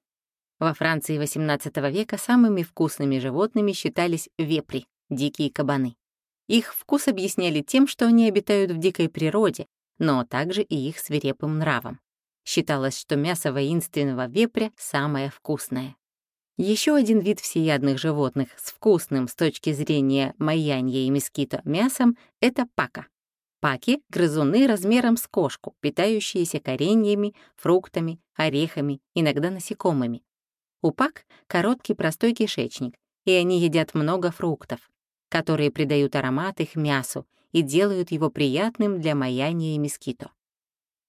Во Франции XVIII века самыми вкусными животными считались вепри, дикие кабаны. Их вкус объясняли тем, что они обитают в дикой природе, но также и их свирепым нравом. Считалось, что мясо воинственного вепря самое вкусное. Еще один вид всеядных животных с вкусным с точки зрения майянья и мескито мясом — это пака. Паки — грызуны размером с кошку, питающиеся кореньями, фруктами, орехами, иногда насекомыми. У пак — короткий простой кишечник, и они едят много фруктов, которые придают аромат их мясу и делают его приятным для майяния и мескито.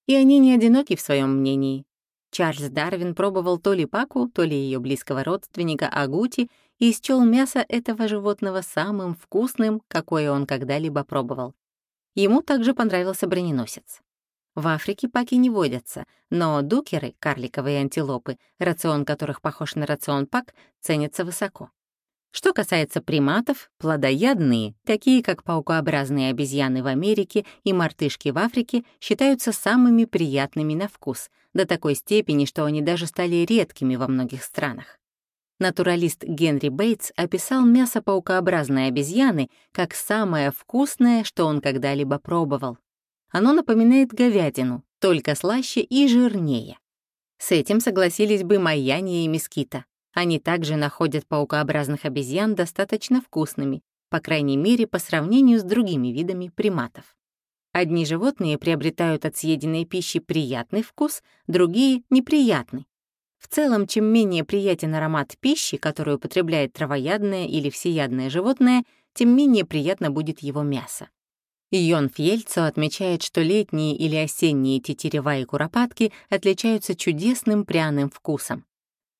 И они не одиноки в своем мнении. Чарльз Дарвин пробовал то ли паку, то ли ее близкого родственника агути и счел мясо этого животного самым вкусным, какое он когда-либо пробовал. Ему также понравился броненосец. В Африке паки не водятся, но дукеры, карликовые антилопы, рацион которых похож на рацион пак, ценятся высоко. Что касается приматов, плодоядные, такие как паукообразные обезьяны в Америке и мартышки в Африке, считаются самыми приятными на вкус, до такой степени, что они даже стали редкими во многих странах. Натуралист Генри Бейтс описал мясо паукообразной обезьяны как самое вкусное, что он когда-либо пробовал. Оно напоминает говядину, только слаще и жирнее. С этим согласились бы Майяне и Мескита. Они также находят паукообразных обезьян достаточно вкусными, по крайней мере, по сравнению с другими видами приматов. Одни животные приобретают от съеденной пищи приятный вкус, другие — неприятный. В целом, чем менее приятен аромат пищи, которую употребляет травоядное или всеядное животное, тем менее приятно будет его мясо. Йон Фьельцо отмечает, что летние или осенние тетерева и куропатки отличаются чудесным пряным вкусом.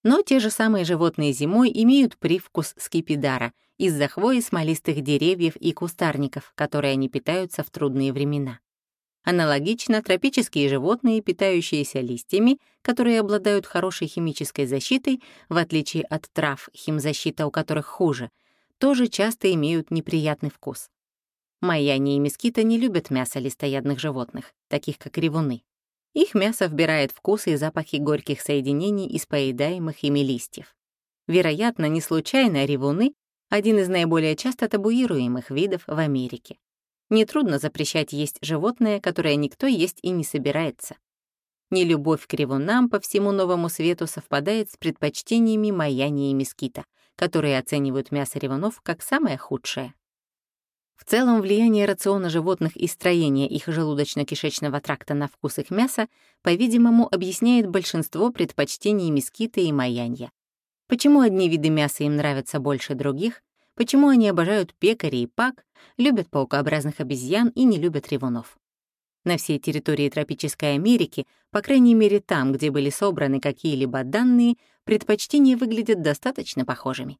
Но те же самые животные зимой имеют привкус скипидара из-за хвои смолистых деревьев и кустарников, которые они питаются в трудные времена. Аналогично, тропические животные, питающиеся листьями, которые обладают хорошей химической защитой, в отличие от трав, химзащита у которых хуже, тоже часто имеют неприятный вкус. Майяне и мескита не любят мясо листоядных животных, таких как ревуны. Их мясо вбирает вкусы и запахи горьких соединений из поедаемых ими листьев. Вероятно, не случайно ревуны — один из наиболее часто табуируемых видов в Америке. Нетрудно запрещать есть животное, которое никто есть и не собирается. Нелюбовь к ревунам по всему новому свету совпадает с предпочтениями Майяни и Мескита, которые оценивают мясо ревунов как самое худшее. В целом, влияние рациона животных и строение их желудочно-кишечного тракта на вкус их мяса, по-видимому, объясняет большинство предпочтений мескита и маянья. Почему одни виды мяса им нравятся больше других, почему они обожают пекари и пак, любят паукообразных обезьян и не любят ревунов. На всей территории тропической Америки, по крайней мере там, где были собраны какие-либо данные, предпочтения выглядят достаточно похожими.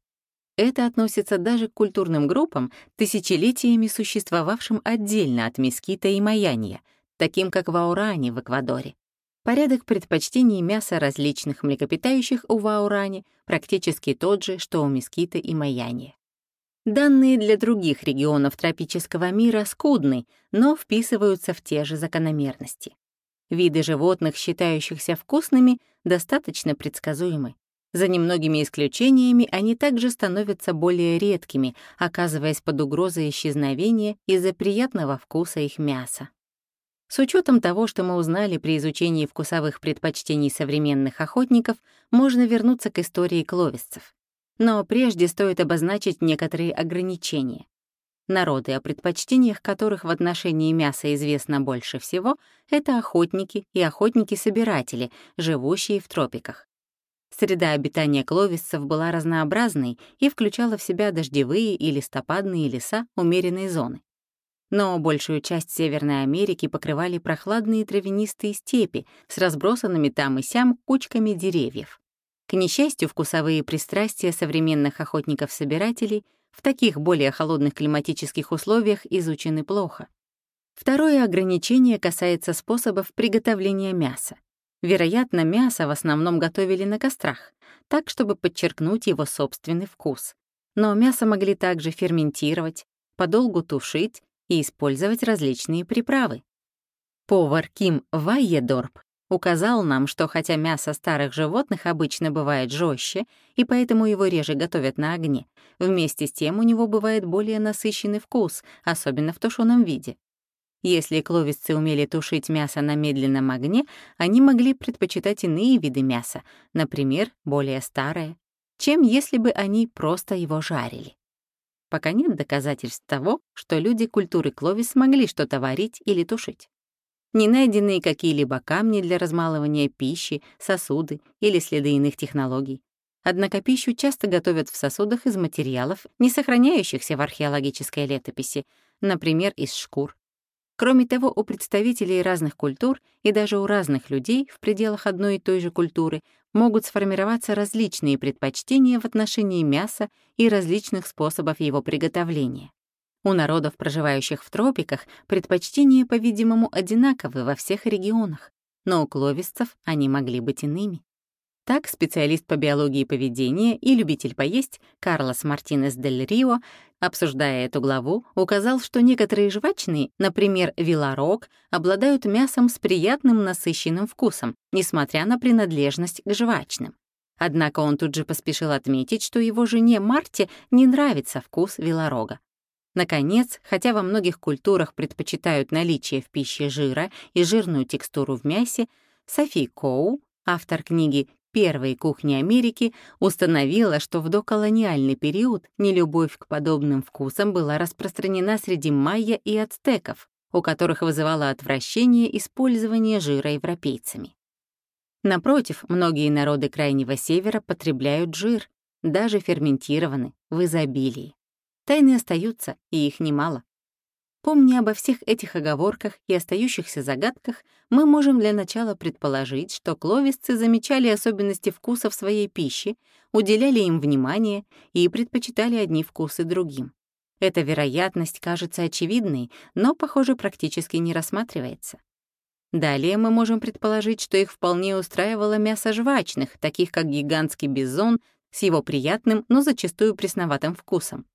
Это относится даже к культурным группам, тысячелетиями существовавшим отдельно от мескита и маянья, таким как в Ауране в Эквадоре. Порядок предпочтений мяса различных млекопитающих у Ваурани практически тот же, что у мескита и маянья. Данные для других регионов тропического мира скудны, но вписываются в те же закономерности. Виды животных, считающихся вкусными, достаточно предсказуемы. За немногими исключениями они также становятся более редкими, оказываясь под угрозой исчезновения из-за приятного вкуса их мяса. С учетом того, что мы узнали при изучении вкусовых предпочтений современных охотников, можно вернуться к истории кловисцев. Но прежде стоит обозначить некоторые ограничения. Народы, о предпочтениях которых в отношении мяса известно больше всего, это охотники и охотники-собиратели, живущие в тропиках. Среда обитания кловисцев была разнообразной и включала в себя дождевые и листопадные леса умеренной зоны. Но большую часть Северной Америки покрывали прохладные травянистые степи с разбросанными там и сям кучками деревьев. К несчастью, вкусовые пристрастия современных охотников-собирателей в таких более холодных климатических условиях изучены плохо. Второе ограничение касается способов приготовления мяса. Вероятно, мясо в основном готовили на кострах, так, чтобы подчеркнуть его собственный вкус. Но мясо могли также ферментировать, подолгу тушить и использовать различные приправы. Повар Ким Вайедорп указал нам, что хотя мясо старых животных обычно бывает жестче, и поэтому его реже готовят на огне, вместе с тем у него бывает более насыщенный вкус, особенно в тушеном виде. Если кловисцы умели тушить мясо на медленном огне, они могли предпочитать иные виды мяса, например, более старое, чем если бы они просто его жарили. Пока нет доказательств того, что люди культуры кловис могли что-то варить или тушить. Не найдены какие-либо камни для размалывания пищи, сосуды или следы иных технологий. Однако пищу часто готовят в сосудах из материалов, не сохраняющихся в археологической летописи, например, из шкур, Кроме того, у представителей разных культур и даже у разных людей в пределах одной и той же культуры могут сформироваться различные предпочтения в отношении мяса и различных способов его приготовления. У народов, проживающих в тропиках, предпочтения, по-видимому, одинаковы во всех регионах, но у кловисцев они могли быть иными. Так, специалист по биологии поведения и любитель поесть Карлос Мартинес дель Рио, обсуждая эту главу, указал, что некоторые жвачные, например, вилорог, обладают мясом с приятным насыщенным вкусом, несмотря на принадлежность к жвачным. Однако он тут же поспешил отметить, что его жене Марте не нравится вкус вилорога. Наконец, хотя во многих культурах предпочитают наличие в пище жира и жирную текстуру в мясе, Софи Коу, автор книги первой кухни Америки установила, что в доколониальный период нелюбовь к подобным вкусам была распространена среди майя и ацтеков, у которых вызывало отвращение использование жира европейцами. Напротив, многие народы Крайнего Севера потребляют жир, даже ферментированный, в изобилии. Тайны остаются, и их немало. Помня обо всех этих оговорках и остающихся загадках, мы можем для начала предположить, что кловисцы замечали особенности вкуса в своей пище, уделяли им внимание и предпочитали одни вкусы другим. Эта вероятность кажется очевидной, но, похоже, практически не рассматривается. Далее мы можем предположить, что их вполне устраивало мясо жвачных, таких как гигантский бизон с его приятным, но зачастую пресноватым вкусом.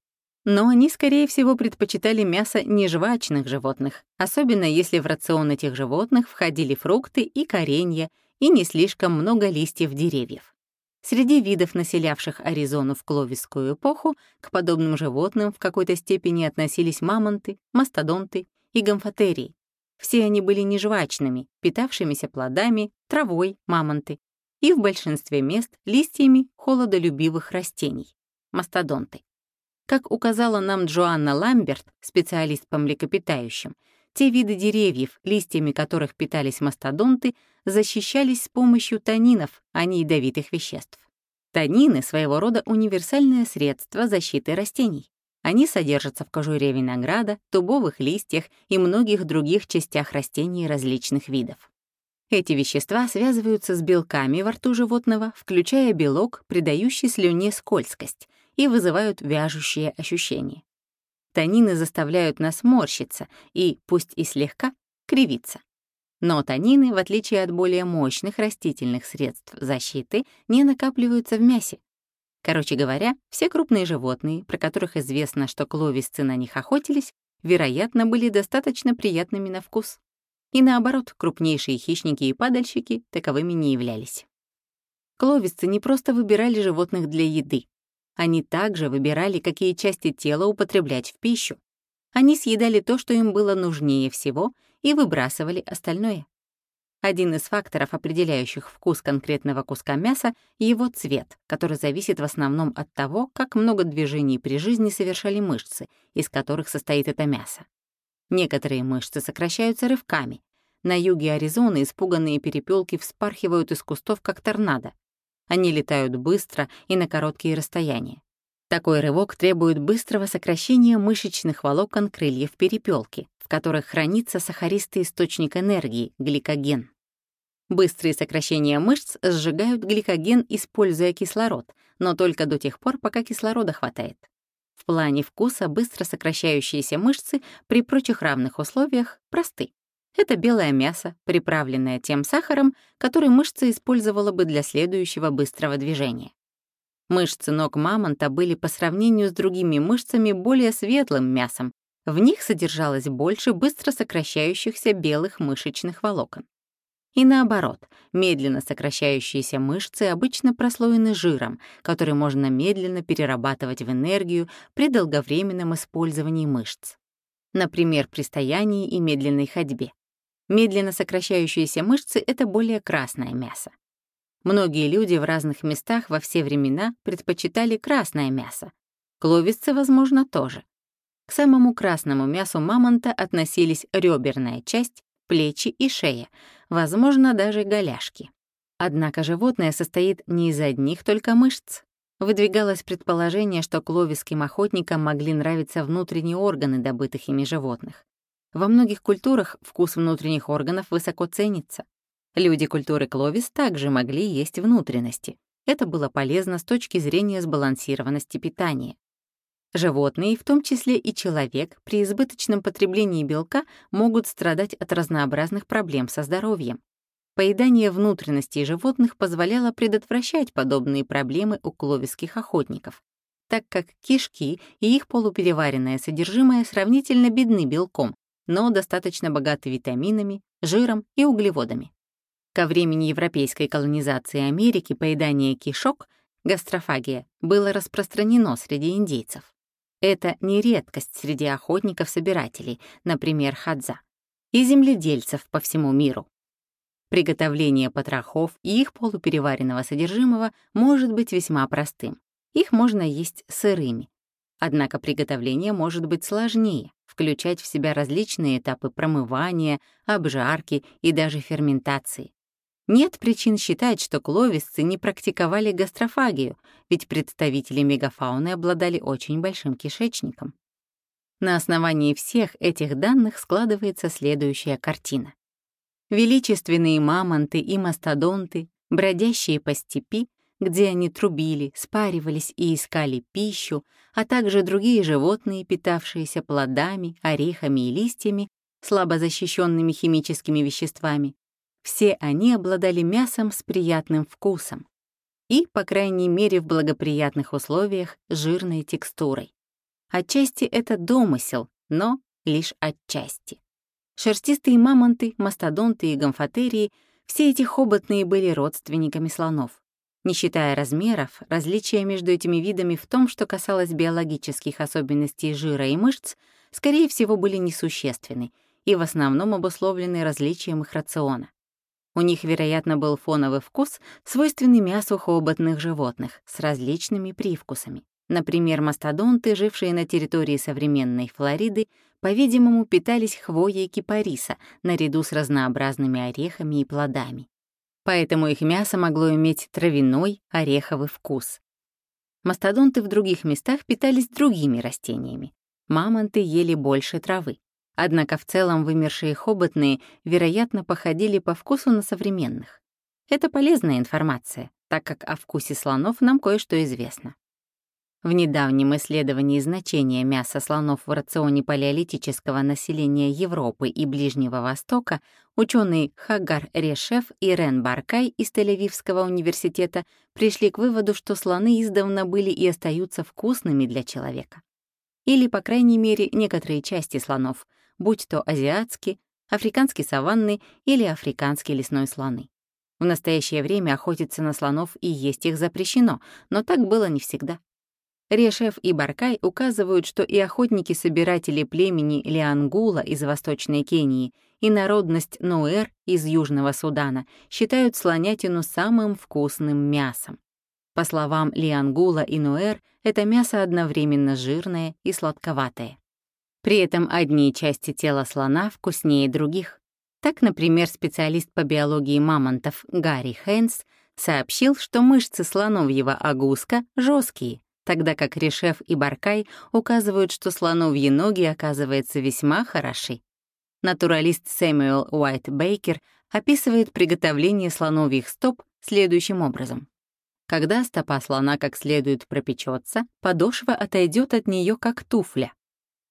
Но они, скорее всего, предпочитали мясо нежвачных животных, особенно если в рацион этих животных входили фрукты и коренья и не слишком много листьев деревьев. Среди видов, населявших Аризону в кловисскую эпоху, к подобным животным в какой-то степени относились мамонты, мастодонты и гомфотерии. Все они были нежвачными, питавшимися плодами, травой, мамонты, и в большинстве мест листьями холодолюбивых растений — мастодонты. Как указала нам Джоанна Ламберт, специалист по млекопитающим, те виды деревьев, листьями которых питались мастодонты, защищались с помощью танинов, а не ядовитых веществ. Танины — своего рода универсальное средство защиты растений. Они содержатся в кожуре винограда, тубовых листьях и многих других частях растений различных видов. Эти вещества связываются с белками во рту животного, включая белок, придающий слюне скользкость, и вызывают вяжущие ощущения. Танины заставляют нас морщиться и, пусть и слегка, кривиться. Но танины, в отличие от более мощных растительных средств защиты, не накапливаются в мясе, Короче говоря, все крупные животные, про которых известно, что кловисцы на них охотились, вероятно, были достаточно приятными на вкус. И наоборот, крупнейшие хищники и падальщики таковыми не являлись. Кловисцы не просто выбирали животных для еды. Они также выбирали, какие части тела употреблять в пищу. Они съедали то, что им было нужнее всего, и выбрасывали остальное. Один из факторов, определяющих вкус конкретного куска мяса, — его цвет, который зависит в основном от того, как много движений при жизни совершали мышцы, из которых состоит это мясо. Некоторые мышцы сокращаются рывками. На юге Аризоны испуганные перепелки вспархивают из кустов, как торнадо. Они летают быстро и на короткие расстояния. Такой рывок требует быстрого сокращения мышечных волокон крыльев перепелки, в которых хранится сахаристый источник энергии — гликоген. Быстрые сокращения мышц сжигают гликоген, используя кислород, но только до тех пор, пока кислорода хватает. В плане вкуса быстро сокращающиеся мышцы при прочих равных условиях просты. Это белое мясо, приправленное тем сахаром, который мышца использовала бы для следующего быстрого движения. Мышцы ног мамонта были по сравнению с другими мышцами более светлым мясом. В них содержалось больше быстро сокращающихся белых мышечных волокон. И наоборот, медленно сокращающиеся мышцы обычно прослоены жиром, который можно медленно перерабатывать в энергию при долговременном использовании мышц. Например, при стоянии и медленной ходьбе. Медленно сокращающиеся мышцы — это более красное мясо. Многие люди в разных местах во все времена предпочитали красное мясо. Кловисцы, возможно, тоже. К самому красному мясу мамонта относились реберная часть, плечи и шея, возможно, даже голяшки. Однако животное состоит не из одних только мышц. Выдвигалось предположение, что кловиским охотникам могли нравиться внутренние органы добытых ими животных. Во многих культурах вкус внутренних органов высоко ценится. Люди культуры кловис также могли есть внутренности. Это было полезно с точки зрения сбалансированности питания. Животные, в том числе и человек, при избыточном потреблении белка могут страдать от разнообразных проблем со здоровьем. Поедание внутренностей животных позволяло предотвращать подобные проблемы у кловиских охотников, так как кишки и их полупереваренное содержимое сравнительно бедны белком, но достаточно богаты витаминами, жиром и углеводами. Ко времени европейской колонизации Америки поедание кишок, гастрофагия, было распространено среди индейцев. Это не редкость среди охотников-собирателей, например, хадза, и земледельцев по всему миру. Приготовление потрохов и их полупереваренного содержимого может быть весьма простым. Их можно есть сырыми. Однако приготовление может быть сложнее, включать в себя различные этапы промывания, обжарки и даже ферментации. Нет причин считать, что кловисцы не практиковали гастрофагию, ведь представители мегафауны обладали очень большим кишечником. На основании всех этих данных складывается следующая картина. Величественные мамонты и мастодонты, бродящие по степи, где они трубили, спаривались и искали пищу, а также другие животные, питавшиеся плодами, орехами и листьями, слабо защищенными химическими веществами, все они обладали мясом с приятным вкусом и, по крайней мере, в благоприятных условиях, жирной текстурой. Отчасти это домысел, но лишь отчасти. Шерстистые мамонты, мастодонты и гомфотерии — все эти хоботные были родственниками слонов. Не считая размеров, различия между этими видами в том, что касалось биологических особенностей жира и мышц, скорее всего, были несущественны, и в основном обусловлены различием их рациона. У них, вероятно, был фоновый вкус, свойственный мясу хоботных животных с различными привкусами. Например, мастодонты, жившие на территории современной Флориды, по-видимому, питались хвоей кипариса наряду с разнообразными орехами и плодами. Поэтому их мясо могло иметь травяной, ореховый вкус. Мастодонты в других местах питались другими растениями. Мамонты ели больше травы. Однако в целом вымершие хоботные, вероятно, походили по вкусу на современных. Это полезная информация, так как о вкусе слонов нам кое-что известно. В недавнем исследовании значения мяса слонов в рационе палеолитического населения Европы и Ближнего Востока ученые Хагар Решев и Рен Баркай из Тель-Авивского университета пришли к выводу, что слоны издавна были и остаются вкусными для человека. Или, по крайней мере, некоторые части слонов — будь то азиатский, африканский саванный или африканский лесной слоны. В настоящее время охотиться на слонов и есть их запрещено, но так было не всегда. Решев и Баркай указывают, что и охотники-собиратели племени Лиангула из Восточной Кении, и народность Нуэр из Южного Судана считают слонятину самым вкусным мясом. По словам Лиангула и Нуэр, это мясо одновременно жирное и сладковатое. При этом одни части тела слона вкуснее других. Так, например, специалист по биологии мамонтов Гарри Хейнс сообщил, что мышцы слоновьего агуска жесткие, тогда как Решев и Баркай указывают, что слоновьи ноги, оказывается, весьма хороши. Натуралист Сэмюэл Уайт Бейкер описывает приготовление слоновьих стоп следующим образом. Когда стопа слона как следует пропечется, подошва отойдет от нее как туфля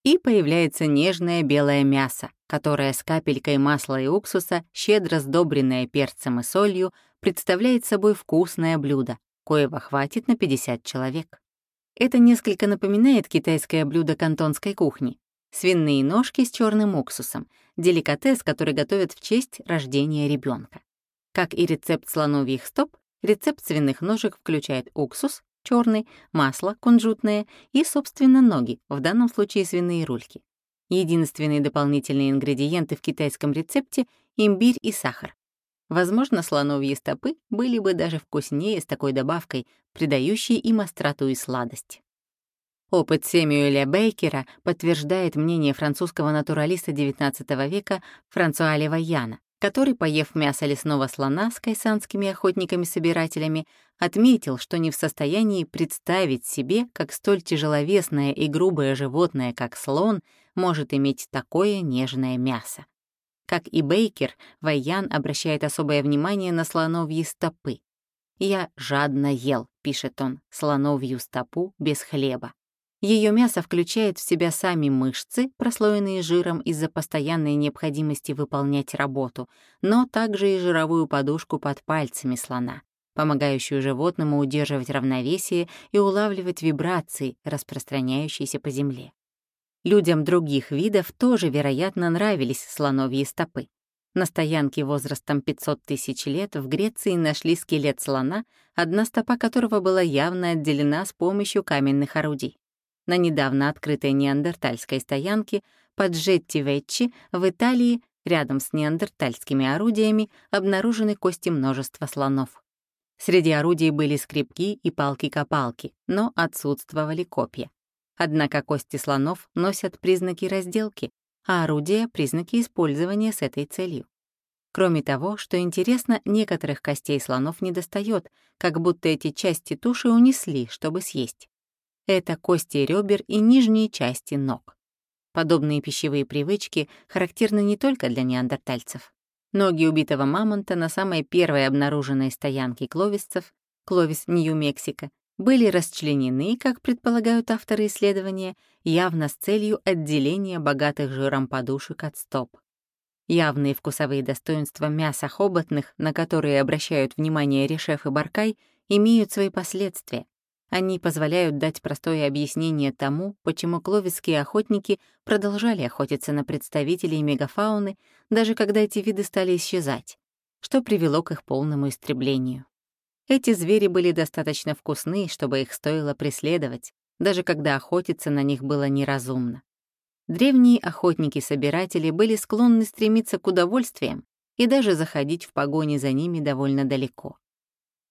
и появляется нежное белое мясо, которое с капелькой масла и уксуса, щедро сдобренное перцем и солью, представляет собой вкусное блюдо, коего хватит на 50 человек. Это несколько напоминает китайское блюдо кантонской кухни. Свиные ножки с черным уксусом, деликатес, который готовят в честь рождения ребенка. Как и рецепт слоновьих стоп, рецепт свиных ножек включает уксус, черный, масло кунжутное и, собственно, ноги, в данном случае свиные рульки. Единственные дополнительные ингредиенты в китайском рецепте — имбирь и сахар. Возможно, слоновьи стопы были бы даже вкуснее с такой добавкой, придающей им остроту и сладость. Опыт Сэмюэля Бейкера подтверждает мнение французского натуралиста XIX века Франсуа Левайяна который, поев мясо лесного слона с кайсанскими охотниками-собирателями, отметил, что не в состоянии представить себе, как столь тяжеловесное и грубое животное, как слон, может иметь такое нежное мясо. Как и Бейкер, Вайян обращает особое внимание на слоновьи стопы. «Я жадно ел», — пишет он, — «слоновью стопу без хлеба». Ее мясо включает в себя сами мышцы, прослоенные жиром из-за постоянной необходимости выполнять работу, но также и жировую подушку под пальцами слона, помогающую животному удерживать равновесие и улавливать вибрации, распространяющиеся по земле. Людям других видов тоже, вероятно, нравились слоновьи стопы. На стоянке возрастом 500 тысяч лет в Греции нашли скелет слона, одна стопа которого была явно отделена с помощью каменных орудий на недавно открытой неандертальской стоянке под Джетти-Веччи в Италии рядом с неандертальскими орудиями обнаружены кости множества слонов. Среди орудий были скребки и палки-копалки, но отсутствовали копья. Однако кости слонов носят признаки разделки, а орудия — признаки использования с этой целью. Кроме того, что интересно, некоторых костей слонов недостает, как будто эти части туши унесли, чтобы съесть. Это кости ребер и нижние части ног. Подобные пищевые привычки характерны не только для неандертальцев. Ноги убитого мамонта на самой первой обнаруженной стоянке кловисцев, Кловис, Нью-Мексико, были расчленены, как предполагают авторы исследования, явно с целью отделения богатых жиром подушек от стоп. Явные вкусовые достоинства мяса хоботных, на которые обращают внимание Решеф и Баркай, имеют свои последствия. Они позволяют дать простое объяснение тому, почему кловицкие охотники продолжали охотиться на представителей мегафауны, даже когда эти виды стали исчезать, что привело к их полному истреблению. Эти звери были достаточно вкусны, чтобы их стоило преследовать, даже когда охотиться на них было неразумно. древние охотники-собиратели были склонны стремиться к удовольствиям и даже заходить в погоне за ними довольно далеко.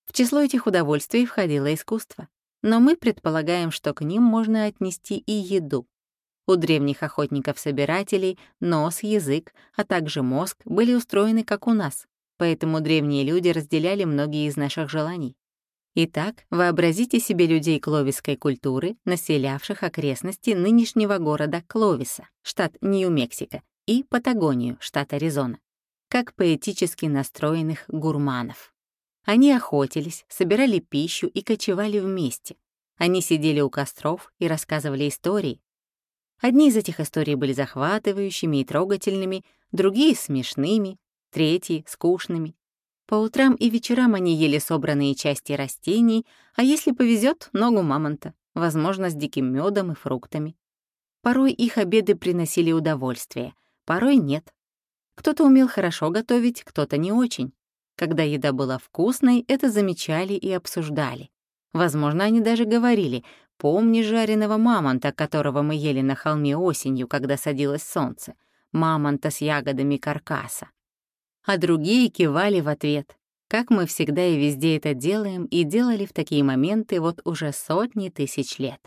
В число этих удовольствий входило искусство, но мы предполагаем, что к ним можно отнести и еду. У древних охотников-собирателей нос, язык, а также мозг были устроены как у нас, поэтому древние люди разделяли многие из наших желаний. Итак, вообразите себе людей кловисской культуры, населявших окрестности нынешнего города Кловиса, штат Нью-Мексико, и Патагонию, штат Аризона, как поэтически настроенных гурманов. Они охотились, собирали пищу и кочевали вместе. Они сидели у костров и рассказывали истории. Одни из этих историй были захватывающими и трогательными, другие — смешными, третьи — скучными. По утрам и вечерам они ели собранные части растений, а если повезет, ногу мамонта, возможно, с диким медом и фруктами. Порой их обеды приносили удовольствие, порой нет. Кто-то умел хорошо готовить, кто-то не очень. Когда еда была вкусной, это замечали и обсуждали. Возможно, они даже говорили «Помни жареного мамонта, которого мы ели на холме осенью, когда садилось солнце, мамонта с ягодами каркаса». А другие кивали в ответ, как мы всегда и везде это делаем и делали в такие моменты вот уже сотни тысяч лет.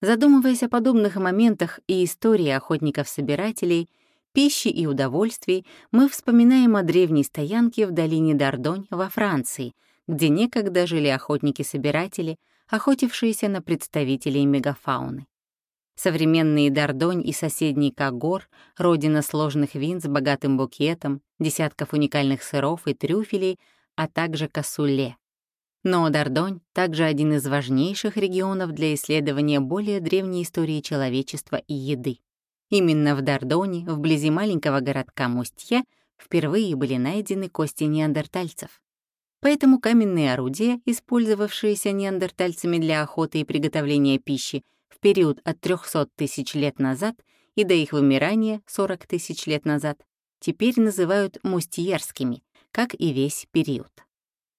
Задумываясь о подобных моментах и истории охотников-собирателей, пищи и удовольствий, мы вспоминаем о древней стоянке в долине Дардонь во Франции, где некогда жили охотники-собиратели, охотившиеся на представителей мегафауны. Современные Дардонь и соседний Кагор — родина сложных вин с богатым букетом, десятков уникальных сыров и трюфелей, а также кассуле. Но Дардонь — также один из важнейших регионов для исследования более древней истории человечества и еды. Именно в Дардоне, вблизи маленького городка Мустья, впервые были найдены кости неандертальцев. Поэтому каменные орудия, использовавшиеся неандертальцами для охоты и приготовления пищи в период от 300 тысяч лет назад и до их вымирания 40 тысяч лет назад, теперь называют мустьерскими, как и весь период.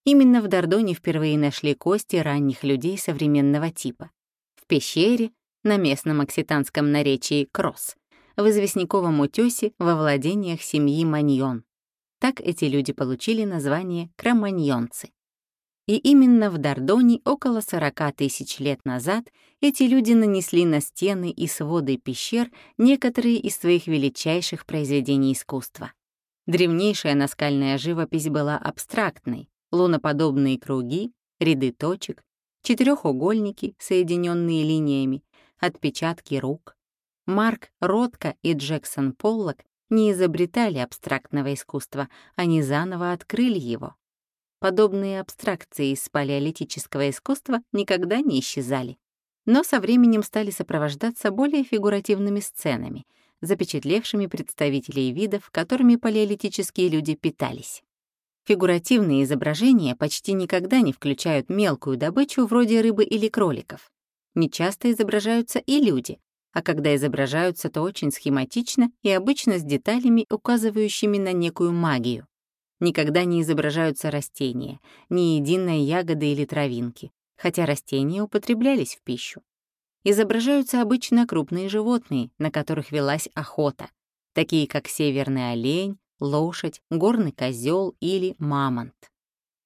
Именно в Дардоне впервые нашли кости ранних людей современного типа. В пещере, на местном окситанском наречии Кросс, в известняковом утёсе во владениях семьи Маньон. Так эти люди получили название кроманьонцы. И именно в Дардоне около 40 тысяч лет назад эти люди нанесли на стены и своды пещер некоторые из своих величайших произведений искусства. Древнейшая наскальная живопись была абстрактной, луноподобные круги, ряды точек, четырехугольники, соединенные линиями, отпечатки рук, Марк Ротко и Джексон Поллок не изобретали абстрактного искусства, они заново открыли его. Подобные абстракции из палеолитического искусства никогда не исчезали, но со временем стали сопровождаться более фигуративными сценами, запечатлевшими представителей видов, которыми палеолитические люди питались. Фигуративные изображения почти никогда не включают мелкую добычу вроде рыбы или кроликов. Нечасто изображаются и люди, а когда изображаются, то очень схематично и обычно с деталями, указывающими на некую магию. Никогда не изображаются растения, ни единой ягоды или травинки, хотя растения употреблялись в пищу. Изображаются обычно крупные животные, на которых велась охота, такие как северный олень, лошадь, горный козел или мамонт.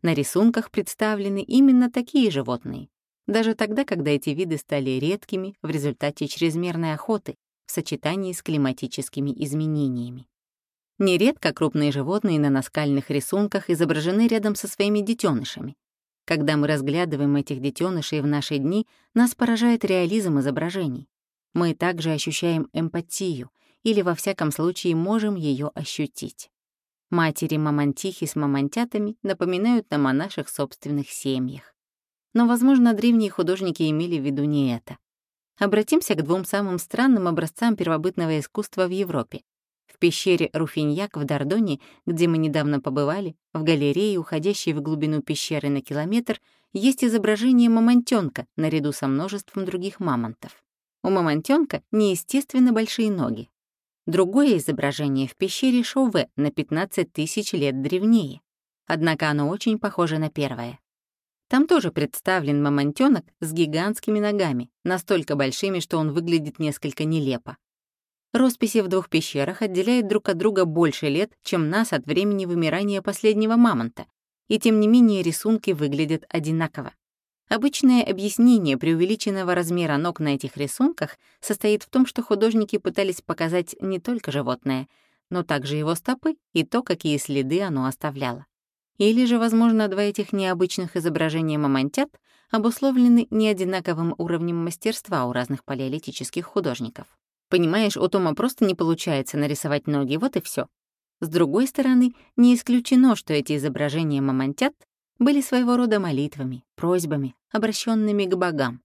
На рисунках представлены именно такие животные, даже тогда, когда эти виды стали редкими в результате чрезмерной охоты в сочетании с климатическими изменениями. Нередко крупные животные на наскальных рисунках изображены рядом со своими детенышами. Когда мы разглядываем этих детенышей в наши дни, нас поражает реализм изображений. Мы также ощущаем эмпатию, или во всяком случае можем ее ощутить. Матери мамонтихи с мамонтятами напоминают нам о наших собственных семьях. Но, возможно, древние художники имели в виду не это. Обратимся к двум самым странным образцам первобытного искусства в Европе. В пещере Руфиньяк в Дордоне, где мы недавно побывали, в галерее, уходящей в глубину пещеры на километр, есть изображение мамонтёнка наряду со множеством других мамонтов. У мамонтёнка неестественно большие ноги. Другое изображение в пещере Шоуве на 15 тысяч лет древнее. Однако оно очень похоже на первое. Там тоже представлен мамонтёнок с гигантскими ногами, настолько большими, что он выглядит несколько нелепо. Росписи в двух пещерах отделяют друг от друга больше лет, чем нас от времени вымирания последнего мамонта, и тем не менее рисунки выглядят одинаково. Обычное объяснение преувеличенного размера ног на этих рисунках состоит в том, что художники пытались показать не только животное, но также его стопы и то, какие следы оно оставляло. Или же, возможно, два этих необычных изображения мамонтят обусловлены неодинаковым уровнем мастерства у разных палеолитических художников. Понимаешь, у Тома просто не получается нарисовать ноги, вот и все. С другой стороны, не исключено, что эти изображения мамонтят были своего рода молитвами, просьбами, обращенными к богам.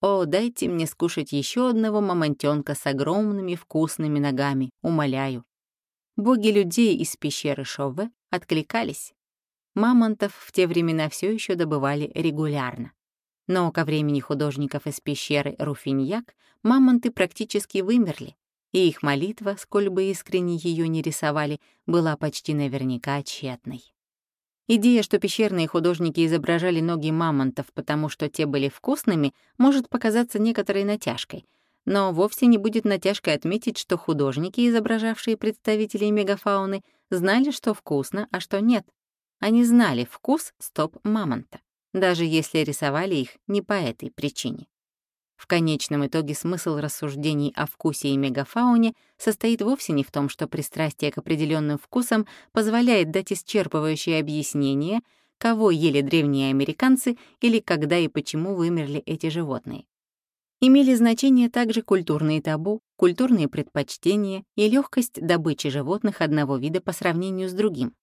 «О, дайте мне скушать еще одного мамонтенка с огромными вкусными ногами, умоляю». Боги людей из пещеры Шове откликались. Мамонтов в те времена все еще добывали регулярно. Но ко времени художников из пещеры Руфиньяк мамонты практически вымерли, и их молитва, сколь бы искренне ее не рисовали, была почти наверняка тщетной. Идея, что пещерные художники изображали ноги мамонтов, потому что те были вкусными, может показаться некоторой натяжкой, но вовсе не будет натяжкой отметить, что художники, изображавшие представителей мегафауны, знали, что вкусно, а что нет. Они знали вкус стоп мамонта даже если рисовали их не по этой причине. В конечном итоге смысл рассуждений о вкусе и мегафауне состоит вовсе не в том, что пристрастие к определенным вкусам позволяет дать исчерпывающее объяснение, кого ели древние американцы или когда и почему вымерли эти животные. Имели значение также культурные табу, культурные предпочтения и легкость добычи животных одного вида по сравнению с другим.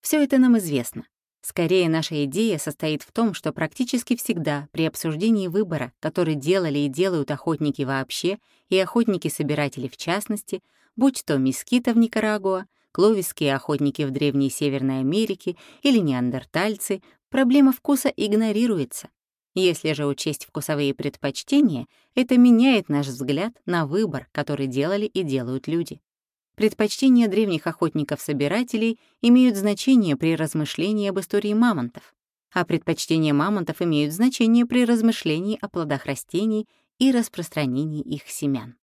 Все это нам известно. Скорее, наша идея состоит в том, что практически всегда при обсуждении выбора, который делали и делают охотники вообще, и охотники-собиратели в частности, будь то мескита в Никарагуа, кловисские охотники в Древней Северной Америке или неандертальцы, проблема вкуса игнорируется. Если же учесть вкусовые предпочтения, это меняет наш взгляд на выбор, который делали и делают люди. Предпочтения древних охотников-собирателей имеют значение при размышлении об истории мамонтов, а предпочтения мамонтов имеют значение при размышлении о плодах растений и распространении их семян.